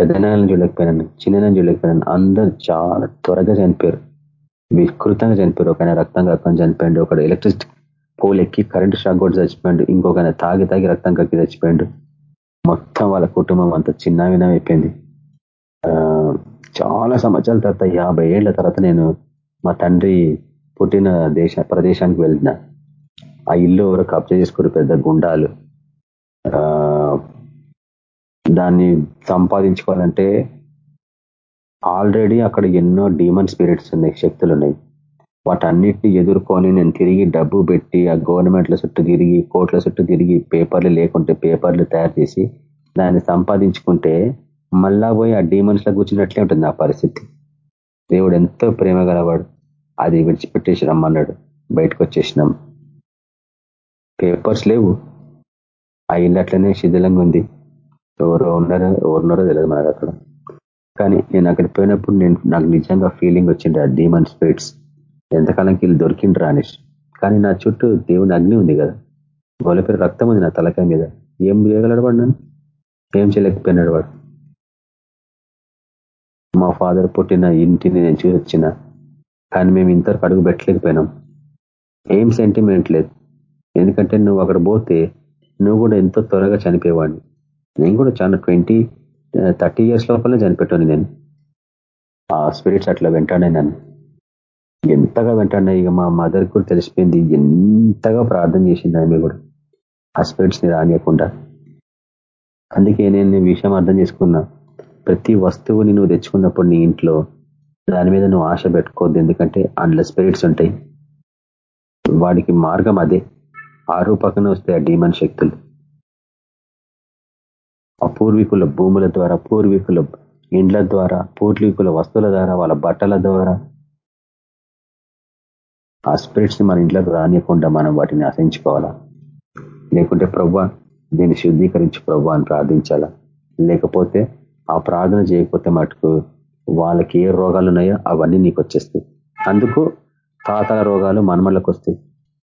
పెద్దనాన్నని చూడలేకపోయినాను. చిన్ననాన్ని చూడలేకపోయినాను. అందరు చాలా త్వరగా చనిపోయారు. వికృతంగా చనిపోయారు. ఒక రక్తం రక్తం చనిపోయాడు. ఒక ఎలక్ట్రిసిటీ పోల్ ఎక్కి కరెంటు షాక్ కూడా చచ్చిపోయాడు. ఇంకొక తాగి తాగి రక్తం కక్కి చచ్చిపోయాడు. మొత్తం వాళ్ళ కుటుంబం అంత చిన్న అయిపోయింది చాలా సంవత్సరాల తర్వాత యాభై ఏళ్ళ తర్వాత నేను మా తండ్రి పుట్టిన దేశ ప్రదేశానికి వెళ్ళిన. ఆ ఇల్లు ఎవరు కబ్జా చేసుకుని పెద్ద గుండాలు. దాన్ని సంపాదించుకోవాలంటే ఆల్రెడీ అక్కడ ఎన్నో డీమన్ స్పిరిట్స్ ఉన్నాయి శక్తులు ఉన్నాయి. వాటన్నిటిని ఎదుర్కొని నేను తిరిగి డబ్బు పెట్టి ఆ గవర్నమెంట్ల చుట్టూ తిరిగి కోర్టుల చుట్టూ తిరిగి పేపర్లు లేకుంటే పేపర్లు తయారు చేసి దాన్ని సంపాదించుకుంటే మళ్ళా పోయి ఆ డీమన్స్లో కూర్చున్నట్లే ఉంటుంది నా పరిస్థితి. దేవుడు ఎంతో ప్రేమ గలవాడు అది విడిచిపెట్టేసి రమ్మన్నాడు. బయటకు వచ్చేసినాం. పేపర్స్ లేవు. ఆ ఇల్లు అట్లనే శిథిలంగా ఉంది. ఎవరో ఉన్నారో ఎవరున్నారో తెలియదు మనకు అక్కడ. కానీ నేను అక్కడ పోయినప్పుడు నేను నాకు నిజంగా ఫీలింగ్ వచ్చింది ఆ డీమన్ స్పిరిట్స్ ఎంతకాలంకి వీళ్ళు దొరికిండ్రా రానేష్ కానీ నా చుట్టూ దేవుని అగ్ని ఉంది కదా. గోల రక్తం ఉంది నా తలకాయ మీద. ఏం చేయగలడు వాడు నన్ను? ఏం చేయలేకపోయినాడు వాడు? మా ఫాదర్ పుట్టిన ఇంటిని నేను చూసి వచ్చిన కానీ మేము ఇంతవరకు అడుగు పెట్టలేకపోయినాం. ఏం సెంటిమెంట్ లేదు. ఎందుకంటే నువ్వు అక్కడ పోతే నువ్వు కూడా ఎంతో త్వరగా చనిపోయేవాడిని నేను కూడా చాలా ట్వంటీ థర్టీ ఇయర్స్ లోపలనే చనిపెట్టాను నేను. ఆ స్పిరిట్స్ అట్లా వెంటాడే నన్ను. ఎంతగా వెంటాడినాయి ఇక మా మదర్ కూడా తెలిసిపోయింది. ఎంతగా ప్రార్థన చేసింది ఆమె కూడా. ఆ స్పిరిట్స్ని రానియకుండా. అందుకే నేను విషయం అర్థం చేసుకున్నా. ప్రతి వస్తువుని నువ్వు తెచ్చుకున్నప్పుడు నీ ఇంట్లో దాని మీద నువ్వు ఆశ పెట్టుకోవద్దు. ఎందుకంటే అందులో స్పిరిట్స్ ఉంటాయి. వాడికి మార్గం అదే. ఆ పక్కన వస్తాయి ఆ డీమన్ శక్తులు. ఆ పూర్వీకుల భూముల ద్వారా పూర్వీకుల ఇండ్ల ద్వారా పూర్వీకుల వస్తువుల ద్వారా వాళ్ళ బట్టల ద్వారా ఆ స్పిరిట్స్ని మన ఇంట్లోకి రానియకుండా మనం వాటిని ఆశించుకోవాలా లేకుంటే ప్రవ్వా దీన్ని శుద్ధీకరించి ప్రవ్వా అని ప్రార్థించాలా? లేకపోతే ఆ ప్రార్థన చేయకపోతే మటుకు వాళ్ళకి ఏ రోగాలు ఉన్నాయో అవన్నీ నీకు వచ్చేస్తాయి. అందుకు తాతల రోగాలు మనమళ్ళకి వస్తాయి.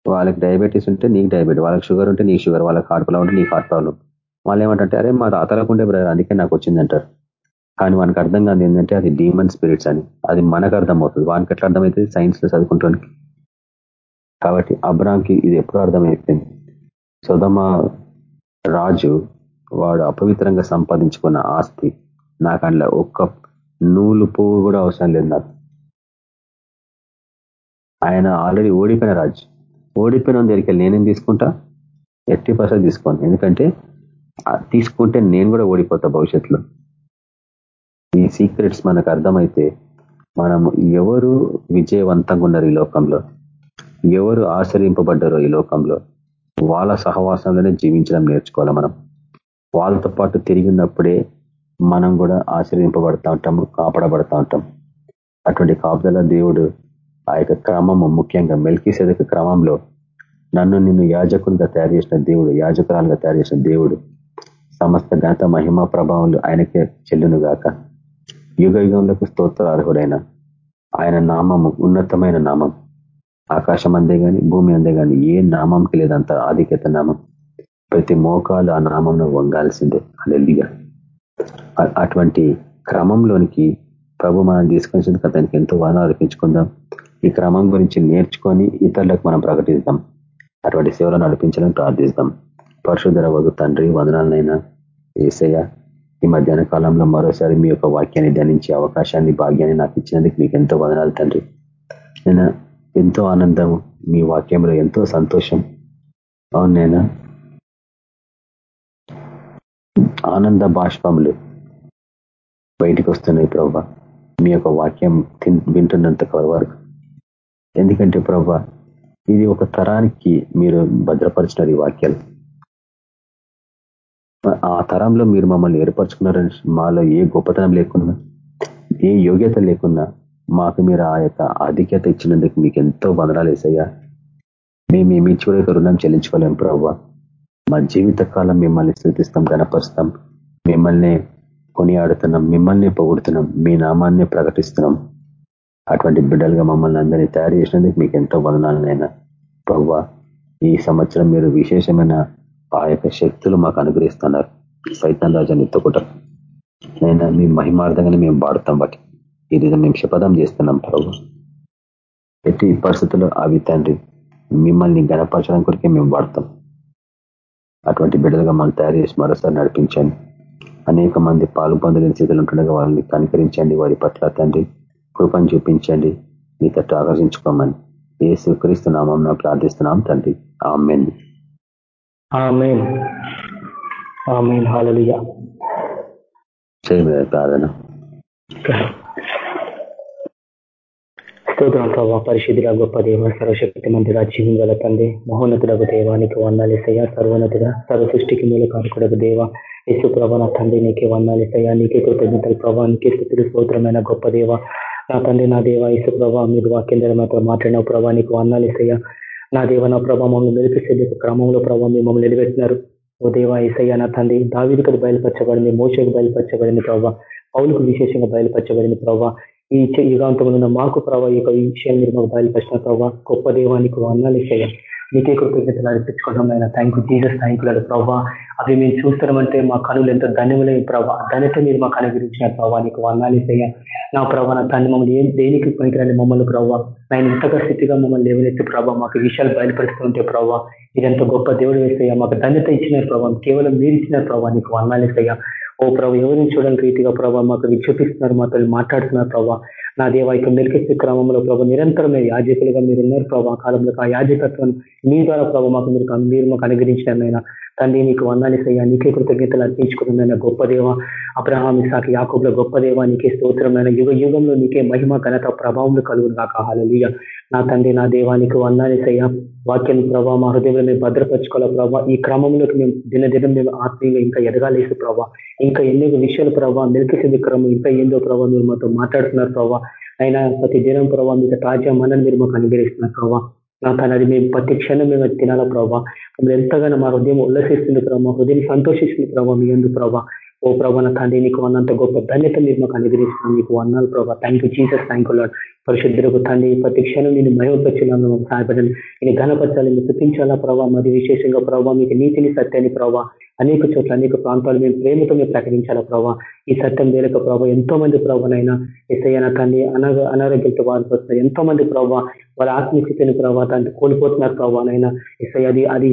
వాళ్ళకి డయాబెటీస్ ఉంటే నీకు డయాబెటీస్ వాళ్ళకి షుగర్ ఉంటే నీకు షుగర్ వాళ్ళకి హార్ట్ ప్రాబ్లం ఉంటే నీకు హార్ట్ ప్రాబ్లం. వాళ్ళు ఏమంటే అరే మా తాతలకు ఉండే బ్రదర్ అందుకే నాకు వచ్చిందంటారు. కానీ వానికి అర్థం కాదు ఏంటంటే అది డీమన్ స్పిరిట్స్ అని. అది మనకు అర్థం అవుతుంది వానికి ఎట్లా అర్థమవుతుంది సైన్స్లో చదువుకుంటానికి కాబట్టి అబ్రాంకి ఇది ఎప్పుడు అర్థమైపోయింది. సుధమ రాజు వాడు అపవిత్రంగా సంపాదించుకున్న ఆస్తి నాకు అందులో ఒక్క నూలు పువ్వు కూడా అవసరం లేదు నాకు. ఆయన ఆల్రెడీ ఓడిపోయిన రాజు. ఓడిపోయిన దగ్గరికి నేనేం తీసుకుంటా? ఎట్టి పర్సెంట్ తీసుకోను. ఎందుకంటే తీసుకుంటే నేను కూడా ఓడిపోతా భవిష్యత్తులో. ఈ సీక్రెట్స్ మనకు అర్థమైతే మనం ఎవరు విజయవంతంగా ఉన్నారు ఈ లోకంలో? ఎవరు ఆశ్రయింపబడ్డారో ఈ లోకంలో? వాళ్ళ సహవాసంలోనే జీవించడం నేర్చుకోవాలి మనం. వాళ్ళతో పాటు తిరిగి ఉన్నప్పుడే మనం కూడా ఆశ్రయింపబడతా ఉంటాము కాపాడబడతా ఉంటాం. అటువంటి కాపుదల దేవుడు ఆ యొక్క క్రమము ముఖ్యంగా మెల్కీసేదక క్రమంలో నన్ను నిన్ను యాజకునిగా తయారు చేసిన దేవుడు యాజకురాలుగా తయారు చేసిన దేవుడు సమస్త ఘనత మహిమ ప్రభావాలు ఆయనకే చెల్లును గాక యుగ యుగంలోకి స్తోత్ర అర్హుడైన ఆయన నామము ఉన్నతమైన నామం. ఆకాశం అందే గాని భూమి అందే గాని ఏ నామంకి లేదంత ఆధిక్యత నామం. ప్రతి మోకాలు ఆ నామంను వంగాల్సిందే. అలెల్లిగా అటువంటి క్రమంలోనికి ప్రభు మనం తీసుకొచ్చినందుకు అతనికి ఎంతో వాదన అర్పించుకుందాం. ఈ క్రమం గురించి నేర్చుకొని ఇతరులకు మనం ప్రకటిస్తాం అటువంటి సేవలను నడిపించాలని ప్రార్థిస్తాం పరశుధర వగు తండ్రి వదనాలనైనా ఏసయ్య ఈ మధ్యాహ్న కాలంలో మరోసారి మీ యొక్క వాక్యాన్ని ధ్యానించే అవకాశాన్ని భాగ్యాన్ని నాకు ఇచ్చినందుకు మీకు ఎంతో వదనాలు తండ్రి. నేను ఎంతో ఆనందం మీ వాక్యంలో ఎంతో సంతోషం. అవును నేను. ఆనంద బాష్పములు. బయటికి వస్తున్నాయి ప్రభా. మీ యొక్క వాక్యం వింటున్నంత వరకు. ఎందుకంటే ప్రభా ఇది ఒక తరానికి మీరు భద్రపరిచినారు ఈ వాక్యాలు. ఆ తరంలో మీరు మమ్మల్ని ఏర్పరచుకున్నారని మాలో ఏ గొప్పతనం లేకున్నా ఏ యోగ్యత లేకున్నా మాకు మీరు ఆ యొక్క ఆధిక్యత ఇచ్చినందుకు మీకు ఎంతో వందనాలు వేసయ్యా మేము మీ చూడక రుణం చెల్లించుకోలేం ప్రవ్వ మా జీవిత కాలం మిమ్మల్ని స్థుతిస్తాం గనపరుస్తాం మిమ్మల్ని కొనియాడుతున్నాం మిమ్మల్ని పొగుడుతున్నాం మీ నామాన్ని ప్రకటిస్తున్నాం. అటువంటి బిడ్డలుగా మమ్మల్ని అందరినీ తయారు చేసినందుకు మీకు ఎంతో వదనాలనైనా. ప్రవ్వా ఈ సంవత్సరం మీరు విశేషమైన ఆ యొక్క శక్తులు మాకు అనుగ్రహిస్తున్నారు. సైతం రాజాన్ని ఎత్తుకుంటాం నైనా మీ మహిమార్థంగానే మేము వాడుతాం బట్టి ఇది మేము శపథం చేస్తున్నాం ప్రభు ప్రతి పరిస్థితుల్లో అవి తండ్రి మిమ్మల్ని గణపరచడం కొరికే మేము వాడతాం. అటువంటి బిడ్డలుగా మనం తయారు చేసి మరోసారి నడిపించండి. అనేక మంది పాలు పొందలేని స్థితిలో ఉంటుండగా వాళ్ళని కనికరించండి. వారి పట్ల తండ్రి కృపను చూపించండి. మీ తట్టు ఆకర్షించుకోమని ఏ స్వీకరిస్తు నామం ప్రార్థిస్తున్నాం తండ్రి. ఆమెన్. ప్రార్థన. స్తోత్రం ప్రభావ పరిశుద్ధుల గొప్ప దేవ సర్వశక్తి మంత్రిగా జీవం గల తండ్రి మహోన్నతులకు దేవానికి వందాలేసయ్యా సర్వోన్నతిగా సర్వ సృష్టికి మూల కారకుడకు దేవ యేసు ప్రభా నా తండ్రి నీకే వందాలేసయ్యా నీకే కృతజ్ఞతలు ప్రభా నీకే స్థితులు స్తోత్రమైన గొప్ప దేవ. నా తండ్రి నా దేవ యేసు ప్రభా మీరు వాక్యం మాత్రం మాట్లాడిన ప్రభా నీకు వందాలేసయ్యా నా దేవ నా ప్రభా మమ్మల్ని మెలిపిసే క్రమంలో ప్రభావ మీరు మమ్మల్ని నిలబెట్టినారు. ఓ దేవ ఏసయ్య నా తండ్రి దావిదికది బయలుపరచబడింది మోసకు బయలుపరచబడింది ప్రభావ పౌలకు విశేషంగా బయలుపరచబడింది ప్రభావ ఈ యుగాంతంలో మాకు ప్రభావ ఈ యొక్క విషయం మీరు మాకు బయలుపరిచిన ప్రభావ గొప్ప దేవానికి వందాలు చేయాలి మీకే కృతజ్ఞతలు అనిపించుకోవడం ఆయన thank you Jesus thank you ప్రభావ అవి మేము చూస్తామంటే మా కనులు ఎంతో ధన్యములైన ప్రభావ ధన్యత మీరు మాకు అనుగ్రహించిన ప్రభావ నీకు వందాలు చేయ నా ప్రభావ నా తండ్రి మమ్మల్ని ఏం దేనికి పనికిరాని మమ్మల్ని ప్రభావ ఆయన ఇంతగా స్థితిగా మమ్మల్ని లేవనెత్తి ప్రభావ మాకు విషయాలు బయలుపరుస్తుంటే ప్రభావ ఇదంత గొప్ప దేవుడు వేసయ్యా మాకు ధన్యత ఇచ్చిన ప్రభావం కేవలం మీరు ఇచ్చినారు ప్రభావ నీకు వందాలు ఓ ప్రభావ ఎవరిని చూడని రీతిగా ప్రభావ మాకు చూపిస్తున్నారు మాతో మాట్లాడుతున్నారు ప్రభావ నా దేవ ఇక మెలికిస్తే క్రమంలో ప్రభావ నిరంతరం యాజకులుగా మీరు ఉన్నారు ప్రభావ కాలంలో ఆ యాజకత్వం మీ ద్వారా ప్రభావ మాకు మీరు మీరు మాకు అనుగ్రహించినైనా తండ్రి నీకు వందాలిసయ్యా నీకే కృతజ్ఞతలు అర్పించుకున్న గొప్ప దేవ. అబ్రహాం ఇసాకి యాకూబ్ల గొప్ప దేవ నీకే స్తోత్రమైన యుగ యుగంలో నీకే మహిమ ఘనత ప్రభావం కలుగు కాక హాలలీయ నా తండ్రి నా దేవానికి వందాలిసయ్యా వాక్యం ప్రభావ మా హృదయంలో మేము భద్రపరచుకోవాలి ప్రభావ ఈ క్రమంలోకి మేము దినదినం మేము ఆత్మీయంగా ఇంకా ఎదగాలేసి ప్రభావ ఇంకా ఎన్నో విషయాలు ప్రభావ మెలికి క్రమం ఇంకా ఏందో ప్రభావ మీరు మాతో మాట్లాడుతున్నారు ప్రభావ అయినా ప్రతి దినం ప్రభావ మీకు తాజా మనం మీరు మాకు అనుగ్రహిస్తున్నారు ప్రభావ నా తనది మేము ప్రతి క్షణం మేము తినాలా ప్రభావ మమ్మల్ని ఎంతగానో మా హృదయం ఉల్లసిస్తుంది ప్రభావ మా హృదయం సంతోషిస్తుంది ప్రభావ మీ ఎందుకు ప్రభావ ఓ ప్రభా నా తండ్రి నీకు అన్నంత గొప్ప ధన్యత మీరు మాకు అనుగ్రహిస్తున్నాం నీకు అన్నాలు ప్రభావ thank you Jesus thank you Lord పరిశుద్ధులకు తండ్రి ప్రతి క్షణం నేను మయోపరిచినాను మాకు సహాయపడండి. నేను ఘనపరచాలి మీరు చూపించాలా ప్రభావ మరి విశేషంగా ప్రభావ మీకు నీతిని సత్యాన్ని ప్రభావ అనేక చోట్ల అనేక ప్రాంతాలు మేము ప్రేమతో మేము ప్రకటించాలా ప్రభావ ఈ సత్యం వేరొక ప్రభావ ఎంతో మంది ప్రభావనైనా ఎస్ఐన కానీ అనాగ అనారోగ్యంతో బాధపడుతున్నారు. ఎంతో మంది ప్రభావ వాళ్ళ ఆత్మీయతని ప్రభావ దాన్ని కోల్పోతున్నారు ప్రభావనైనా ఎస్ఐ అది అది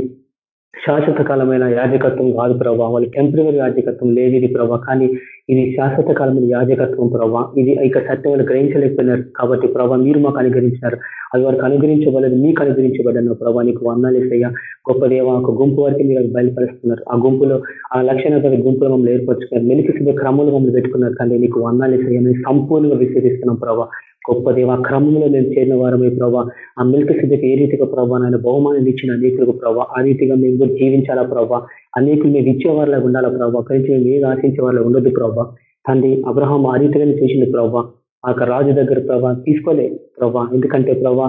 శాశ్వత కాలమైన యాజకత్వం కాదు ప్రభావ వాళ్ళు టెంపరీ యాజకత్వం లేదు ఇది ప్రభావ కానీ ఇది శాశ్వత కాలమైన యాజకత్వం ప్రభావ ఇది ఇక సత్యం గ్రహించలేకపోయినారు కాబట్టి ప్రభావ మీరు మాకు అనుగ్రహించినారు అది వారికి అనుగ్రహించబడలేదు మీకు అనుగ్రహించబడిన ప్రభావ నీకు వర్ణాలేసయ్యా గొప్ప దేవ ఒక గుంపు వరకు మీరు బయలుపరుస్తున్నారు. ఆ గుంపులో ఆ లక్షణ గుంపులో మమ్మల్ని ఏర్పరచుకున్నారు. మెలికి క్రమంలో మమ్మల్ని పెట్టుకున్నారు. కానీ నీకు వర్ణాలేసయ్యా మేము సంపూర్ణంగా విశ్వసిస్తున్నాం ప్రభావ గొప్ప దేవ క్రమంలో మేము చేరిన వారమే ప్రభావ ఆ మిల్క్ సిద్ధికి ఏ రీతిగా ప్రభావ నాయన బహుమానం ఇచ్చిన అనేకులకు ప్రభావ ఆ రీతిగా మేము కూడా జీవించాలా ప్రభావ అనేకులు మేము ఇచ్చేవారిలాగా ఉండాలా ప్రభావ కలిసి మేము ఏది ఆశించే వాళ్ళ ఉండదు ప్రభావ తండ్రి అబ్రహం ఆ రీతిగానే చేసింది ప్రభావ ఆ రాజు దగ్గర ప్రభా తీసుకోలే ప్రభా. ఎందుకంటే ప్రభా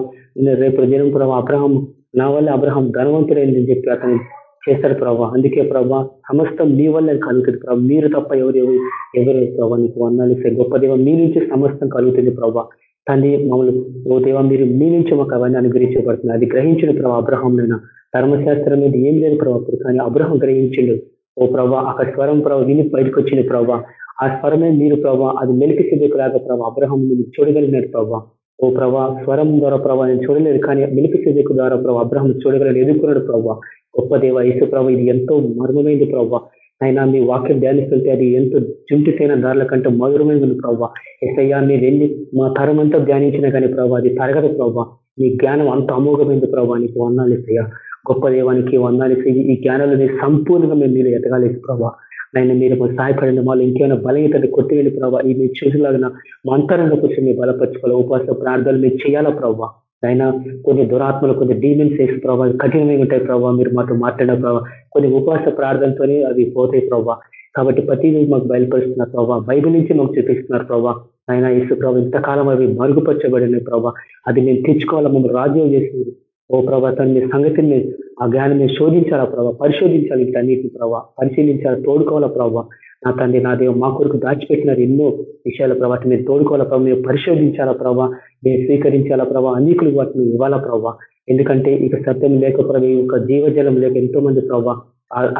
రేపు దినం ప్రభా అబ్రహం నా వల్ల అబ్రహం ధనవంతుడైందని చెప్పి అతను చేస్తాడు ప్రభా. అందుకే ప్రభా సమస్తం మీ వల్ల కలుగుతుంది ప్రభా. మీరు తప్ప ఎవరు ఎవరు ఎవరు ప్రభా నీకు వందాలి గొప్ప దేవ మీ నుంచి సమస్తం కలుగుతుంది ప్రభా. తండ్రి మమ్మల్ని ఓ దేవ మీరు మీ నుంచి మాకు అవన్నీ అనుగ్రహించబడుతుంది అది గ్రహించిన ప్రభావ అబ్రహంనైనా ధర్మశాస్త్రం మీద ఏం లేదు ప్రభావ కానీ అబ్రహం గ్రహించిండు. ఓ ప్రభా అక్కడ స్వరం ప్రభావ విని బయటకు వచ్చింది ప్రభావ ఆ స్వరమే మీరు ప్రభావ అది మెలికి సిద్ధకులాగా ప్రభావ అబ్రహం మీరు చూడగలిగినారు ప్రభావ ఓ ప్రభా స్వరం ద్వారా ప్రభావ నేను చూడలేదు కానీ మెలికి సిద్ధకు ద్వారా ప్రభావ అబ్రహం చూడగలను ఎదుర్కొన్నాడు ప్రభావ గొప్ప దేవ యేసు ప్రభావ ఇది ఎంతో మర్మమైంది ప్రభావ అయినా మీ వాక్యం ధ్యానిస్తుంటే అది ఎంతో జుంటికైన దారుల కంటే మధురమైంది ప్రభావ ఎస్ఐయా మీరు ఎన్ని మా తరం అంతా ధ్యానించిన కానీ ప్రభావ అది తరగదు ప్రభావ మీ జ్ఞానం అంత అమోఘమైంది ప్రభావ నీకు వందాలు ఇస్తాయా గొప్ప దేవానికి వందాలు ఈ జ్ఞానాలు సంపూర్ణంగా మేము మీరు ఎదగాలి ప్రభావ ఆయన మీరు సహాయపడండి. వాళ్ళు ఇంకేమైనా బలహీనత కొట్టివేయండి ప్రభావ ఈ మీరు చూసిలాగిన మంతరంగా కూర్చొని మీరు బలపరచుకోవాలి? ఉపాస ప్రార్థనలు మీరు చేయాలా ప్రభావ అయినా కొన్ని దురాత్మలు కొన్ని డీమెన్స్ వేసి ప్రభావ కఠినమై ఉంటాయి ప్రభావ. మీరు మాతో మాట్లాడిన ప్రభావ. కొన్ని ఉపవాస ప్రార్థనతోనే అవి పోతాయి ప్రభావ. కాబట్టి ప్రతి మాకు బయలుపరుస్తున్నారు ప్రభావ. బైబిల్ నుంచి మాకు చూపిస్తున్నారు ప్రభావ. ఆయన ఇసు ప్రభావ ఇంతకాలం అవి మరుగుపరచబడినాయి ప్రభావ. అది మేము తెచ్చుకోవాలి? మమ్మల్ని రాజ్యం చేసింది. ఓ ప్రభా తన సంగతిని ఆ జ్ఞానం మీరు శోధించాలా ప్రభావ? పరిశోధించాలి వీటన్నిటిని ప్రభావ. పరిశీలించాలి? తోడుకోవాలా ప్రభావ? నా తండ్రి నా దేవ మా కొరకు దాచిపెట్టినారు ఎన్నో విషయాల ప్రభావ మీరు తోడుకోవాల ప్రభావ మేము పరిశోధించాలా ప్రభావ మేము స్వీకరించాలా ప్రభావ అనేకులు వాటిని ఇవ్వాలా ప్రభావ ఎందుకంటే ఇక సత్యం లేక ప్రభావ ఈ యొక్క జీవజలం లేక ఎంతో మంది ప్రభావ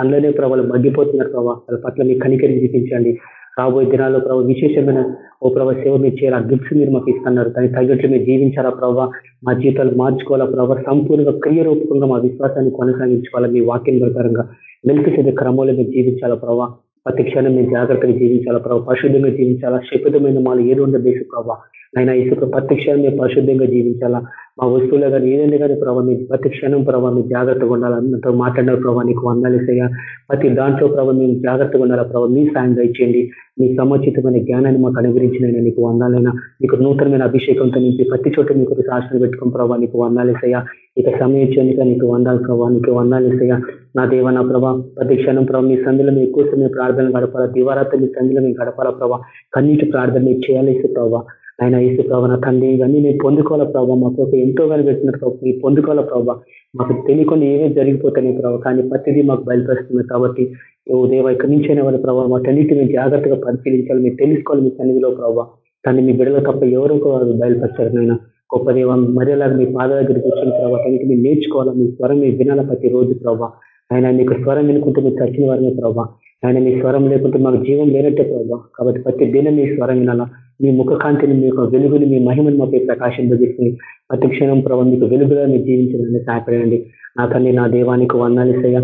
అందులోనే ప్రభావాలు మగ్గిపోతున్నారు ప్రభావ వాళ్ళ పట్ల మీరు కనికరి చూపించండి. రాబోయే దినాల్లో ప్రభావ విశేషమైన ఓ ప్రభావ సేవ మీరు చేయాలి ఆ గిఫ్ట్స్ మీరు మాకు ఇస్తున్నారు. దానికి తగ్గట్లు మీరు జీవించాలా ప్రభావ మా జీవితాలు మార్చుకోవాలా ప్రభావ సంపూర్ణంగా క్రియరూపకంగా మా విశ్వాసాన్ని కొనసాగించుకోవాలా మీ వాక్యం ప్రకారంగా. మెలికి క్రమంలో మీరు జీవించాలా ప్రభావ ప్రతి క్షణం మేము జాగ్రత్తగా జీవించాలా ప్రభావ పరిశుద్ధంగా జీవించాలా? శపితమైన మాలు ఏది ఉండదు దేశ ప్రభావ అయినా ఇసుక ప్రతి క్షణం మేము పరిశుద్ధంగా జీవించాలా? మా వస్తువులు కానీ ఏదైనా కానీ ప్రభావ మీ ప్రతి క్షణం ప్రభావ మీరు జాగ్రత్తగా ఉండాలా? నాతో మాట్లాడిన ప్రభావ నీకు వందాలేసయ్యా ప్రతి దాంట్లో ప్రభావ మేము జాగ్రత్తగా ఉండాలా? ప్రభావ మీ సాయం దయచేయండి. మీ సముచితమైన జ్ఞానాన్ని మాకు అనుగ్రహించినైనా నీకు వందాలైనా. నీకు నూతనమైన అభిషేకంతో నింపి ప్రతి చోట మీకు శాసనం పెట్టుకుని ప్రభావ నీకు వందాలేసయ్యా ఇక సమయించానిక నీకు వందాలు ప్రభావ నీకు వందాలేసయ్యా నా దేవ నా ప్రభా ప్రతి క్షణం ప్రభావ మీ సందులో మీ ఎక్కువ సమయం ప్రార్థన గడపాలా? దివారాత్రి మీ సందులో మేము గడపాలా ప్రభావ కన్నీటి ప్రార్థన మీరు చేయాలి ప్రభావ ఆయన ఈసు ప్రభావ నా తండ్రి ఇవన్నీ నేను పొందుకోవాల ప్రభావ మాకు ఎంతో కానీ పెట్టినారు ప్రభావ మీరు ప్రభావ మాకు తెలియకుండా ఏమేమి జరిగిపోతాయి ప్రభావ కానీ ప్రతిదీ మాకు బయలుపరుస్తుంది కాబట్టి ఓ దేవ ఇక్కడి నుంచి అయిన వాళ్ళ ప్రభావ వాటన్నిటి మేము జాగ్రత్తగా పరిశీలించాలి మీరు తెలుసుకోవాలి మీ సన్నిధిలో ప్రభావ కానీ మీ బిడ్డల తప్ప ఎవరో బయలుపరిచారు నేను గొప్ప దేవం మరేలాగా మీ పాద దగ్గరికి వచ్చిన ప్రభావ అన్నిటి మీరు నేర్చుకోవాలా? మీ స్వరం మీరు వినాల ప్రతి రోజు ప్రభావ ఆయన మీకు స్వరం వినుకుంటే మీరు చచ్చిన వారమే ప్రభావ ఆయన మీ స్వరం లేకుంటే మాకు జీవం లేనట్టే ప్రభావ కాబట్టి ప్రతి దినం మీ స్వరం వినాలా. మీ ముఖ కాంతిని మీ యొక్క వెలుగుని మీ మహిమను మాపై ప్రకాశింపజేసి ప్రతి క్షణం ప్రభావ మీకు వెలుగుగా మీరు జీవించడానికి సహాయపడండి. నా తల్లి నా దేవానికి వందాలిసయ్యా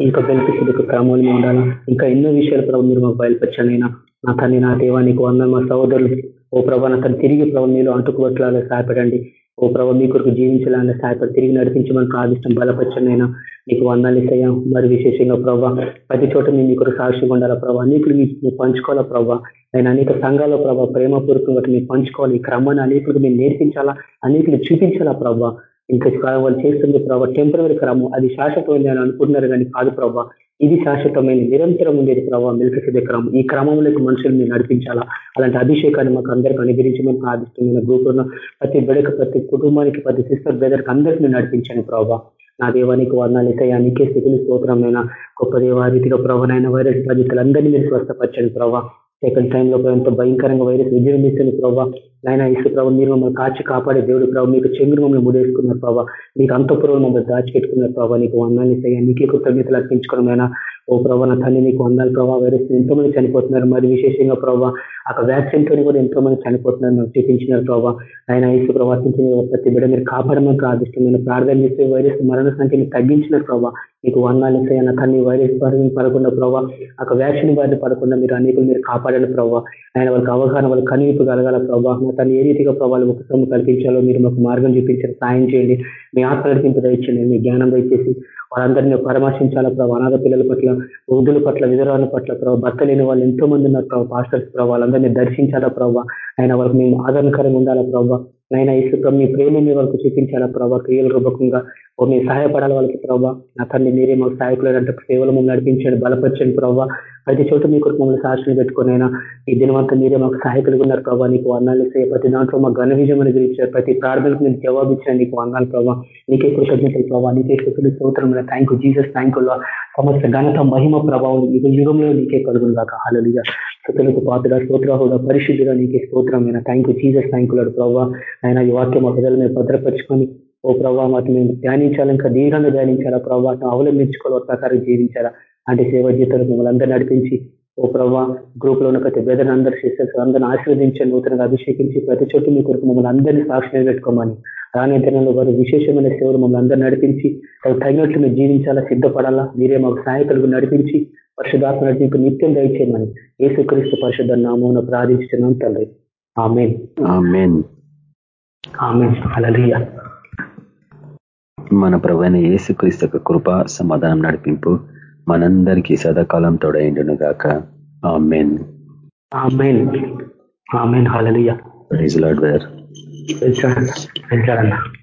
ఇంకా బెనిఫిట్స్ క్రమంలో ఉండాలా? ఇంకా ఎన్నో విషయాలు ప్రభావ మీరు మాకు బయలుపరచండి నా తల్లి నా దేవానికి వందలు మా సహోదరులు. ఓ ప్రభా నా తను తిరిగి ప్రభావ మీరు అంటుకుబట్లాగా సహాయపడండి. ఓ ప్రభావ మీ కొరకు జీవించాలని సహాయపడి తిరిగి నడిపించమని ప్రార్థిష్టం బలపరచండి అయినా. వందాలు వందాలిసయ్యా మరి విశేషంగా ప్రభావ ప్రతి చోట మేము మీకు సాక్షిగా ఉండాలా ప్రభావ అనేకులు మీరు పంచుకోవాలా ప్రభావ ఆయన అనేక సంఘాల ప్రభావ ప్రేమపూర్వకంగా మేము పంచుకోవాలి. ఈ క్రమాన్ని అనేకులకు మీరు నేర్పించాలా? అనేకులు చూపించాలా ప్రభావ ఇంకా వాళ్ళు చేస్తుంది ప్రభావ టెంపరీ క్రమం. అది శాశ్వతమైంది అని అనుకుంటున్నారు కానీ కాదు ప్రభావ ఇది శాశ్వతమైన నిరంతరం ఉండేది ప్రభావ సిద్ధ క్రమం. ఈ క్రమంలోకి మనుషులు మీరు నడిపించాలా? అలాంటి అభిషేకాన్ని మాకు అందరికీ అనుగ్రహించమని ప్రార్థిస్తున్నాను. గ్రూపులో ప్రతి బిడక ప్రతి కుటుంబానికి ప్రతి సిస్టర్ బ్రదర్కి అందరికీ నడిపించండి ప్రభావ నా దేవానికి వర్ణాలు ఇస్తాయా స్థితిని స్తోత్రమైన గొప్ప దేవారీతిగా ప్రభావైన వైరస్ బాధితులందరినీ మీరు స్వస్థపరచండి ప్రభావ సెకండ్ టైంలో ఎంతో భయంకరంగా వైరస్ విజృంభిస్తుంది ప్రభావ ఆయన ఇసు ప్రభు మీరు మమ్మల్ని కాచి కాపాడే దేవుడు ప్రభు మీకు చెంగురు మమ్మల్ని ముడేసుకున్నారు ప్రభావ మీకు అంతపురం మమ్మల్ని దాచిపెట్టుకున్నారు ప్రభావ నీకు వందాలు ఇస్తాయి? నీకే కృతజ్ఞతలు అర్పించుకోవడమైనా ఓ ప్రభావ నా తల్లి నీకు వందాలు ప్రభావ వైరస్ ఎంతో మంది చనిపోతున్నారు మరి విశేషంగా ప్రభావ అక్కడ వ్యాక్సిన్ తోని కూడా ఎంతో మంది చనిపోతున్నారు నాకు చూపించినారు ప్రభావ ఆయన ఇసు ప్రవర్తించిన ప్రతి బిడ్డ మీరు కాపాడమని ప్రార్థిస్తున్నాను ప్రార్థన చేస్తే వైరస్ మరణ సంఖ్యని తగ్గించినారు ప్రభావ మీకు వందాలు ఇస్తాయి? నా తల్లి వైరస్ బారిన పడకుండా ప్రభావ అక్కడ వ్యాక్సిన్ బారిన పడకుండా మీరు అనేకులు మీరు కాపాడాలి ప్రభావ ఆయన వాళ్ళకి అవగాహన వాళ్ళకి కనువిప్పు కలగాల ప్రభావ నా ఏ రీతిగా ప్రభావాలు ఒక సొమ్ము కల్పించాలో మీరు మాకు మార్గం చూపించారు. సాయం చేయండి. మీ ఆత్మ నడిపింపు దయచేయండి. మీ జ్ఞానం దయచేసి వాళ్ళందరినీ పరామర్శించాలా ప్రభావ అనాథ పిల్లల పట్ల వృద్ధుల పట్ల విధురాల పట్ల ప్రభావ భర్త లేని వాళ్ళు ఎంతో మంది ఉన్నారు ప్రభావ పాస్టర్స్ ప్రభావ వాళ్ళందరినీ దర్శించాలా ప్రభావ ఆయన వాళ్ళకి మేము ఆదరణకరంగా ఉండాలా ప్రభావ ఆయన ఇసుక మీ ప్రేమని వాళ్ళకి చూపించాలా ప్రభావ క్రియల రూపకంగా మీరు సహాయపడాలి వాళ్ళకి ప్రభావ నా తల్లి మీరే మాకు సహాయకులు అంటే సేవలు నడిపించండి బలపరచండి ప్రభావ ప్రతి చోట మీ కొరకు మమ్మల్ని సాక్షులు పెట్టుకుని అయినా ఈ దినవంతా మీరే మాకు సహాయకులుగా ఉన్నారు ప్రభావ నీకు వర్ణాలు ఇస్తే ప్రతి దాంట్లో మా ఘన విజయం గురించారు ప్రతి ప్రార్థనకు మీరు జవాబు ఇచ్చిన. నీకు వర్ణాలు ప్రభావ నీకే కృతజ్ఞతలు ప్రభావ నీకే స్థుతులు స్తోత్రం. థ్యాంక్ యూ జీసస్ థ్యాంక్ సమస్త ఘనత మహిమ ప్రభావం యుగ యుగంలో నీకే కలుగును కాక హాలలుగా స్థుతులకు పాత్ర స్తోత్రహుడ పరిశుద్ధిగా నీకే స్తోత్రమైన thank you Jesus thank you ప్రభావ ఆయన ఈ వాక్యం మా ప్రజలు మేము భద్రపరుచుకొని ఓ ప్రభావ వాటిని మేము ధ్యానించాలి ఇంకా దీర్ఘంగా ధ్యానించాలా ప్రభావ అవలంబించుకోవాలి ప్రకారం జీవించాలా. అంటే సేవ జీతాలు మిమ్మల్ని అందరూ నడిపించి ఓ ప్రభావ గ్రూప్లో ఉన్న ప్రతి బెదర్ అందరు సిస్టర్స్ అందరిని ఆశీర్వదించండి నూతనంగా అభిషేకించి ప్రతి చోటు మీ కొరకు మమ్మల్ని అందరినీ సాక్షి పెట్టుకోమని. రానే దినంలో వారు విశేషమైన సేవలు మమ్మల్ని అందరూ నడిపించి తగినట్లు మీరు జీవించాలా సిద్ధపడాలా మీరే మాకు సహాయకులు నడిపించి పరిశుధాత్మ నడిపి నిత్యం దయచేయమని ఏసుక్రీస్తు పరిశుద్ధ నామం ప్రార్థించుతున్నాం తండ్రి. మన ప్రవైన యేసుక్రీస్తు యొక్క కృప సమాధానం నడిపింపు మనందరికీ సదాకాలం తోడైండును గాక amen. Amen. Amen. Hallelujah praise Lord where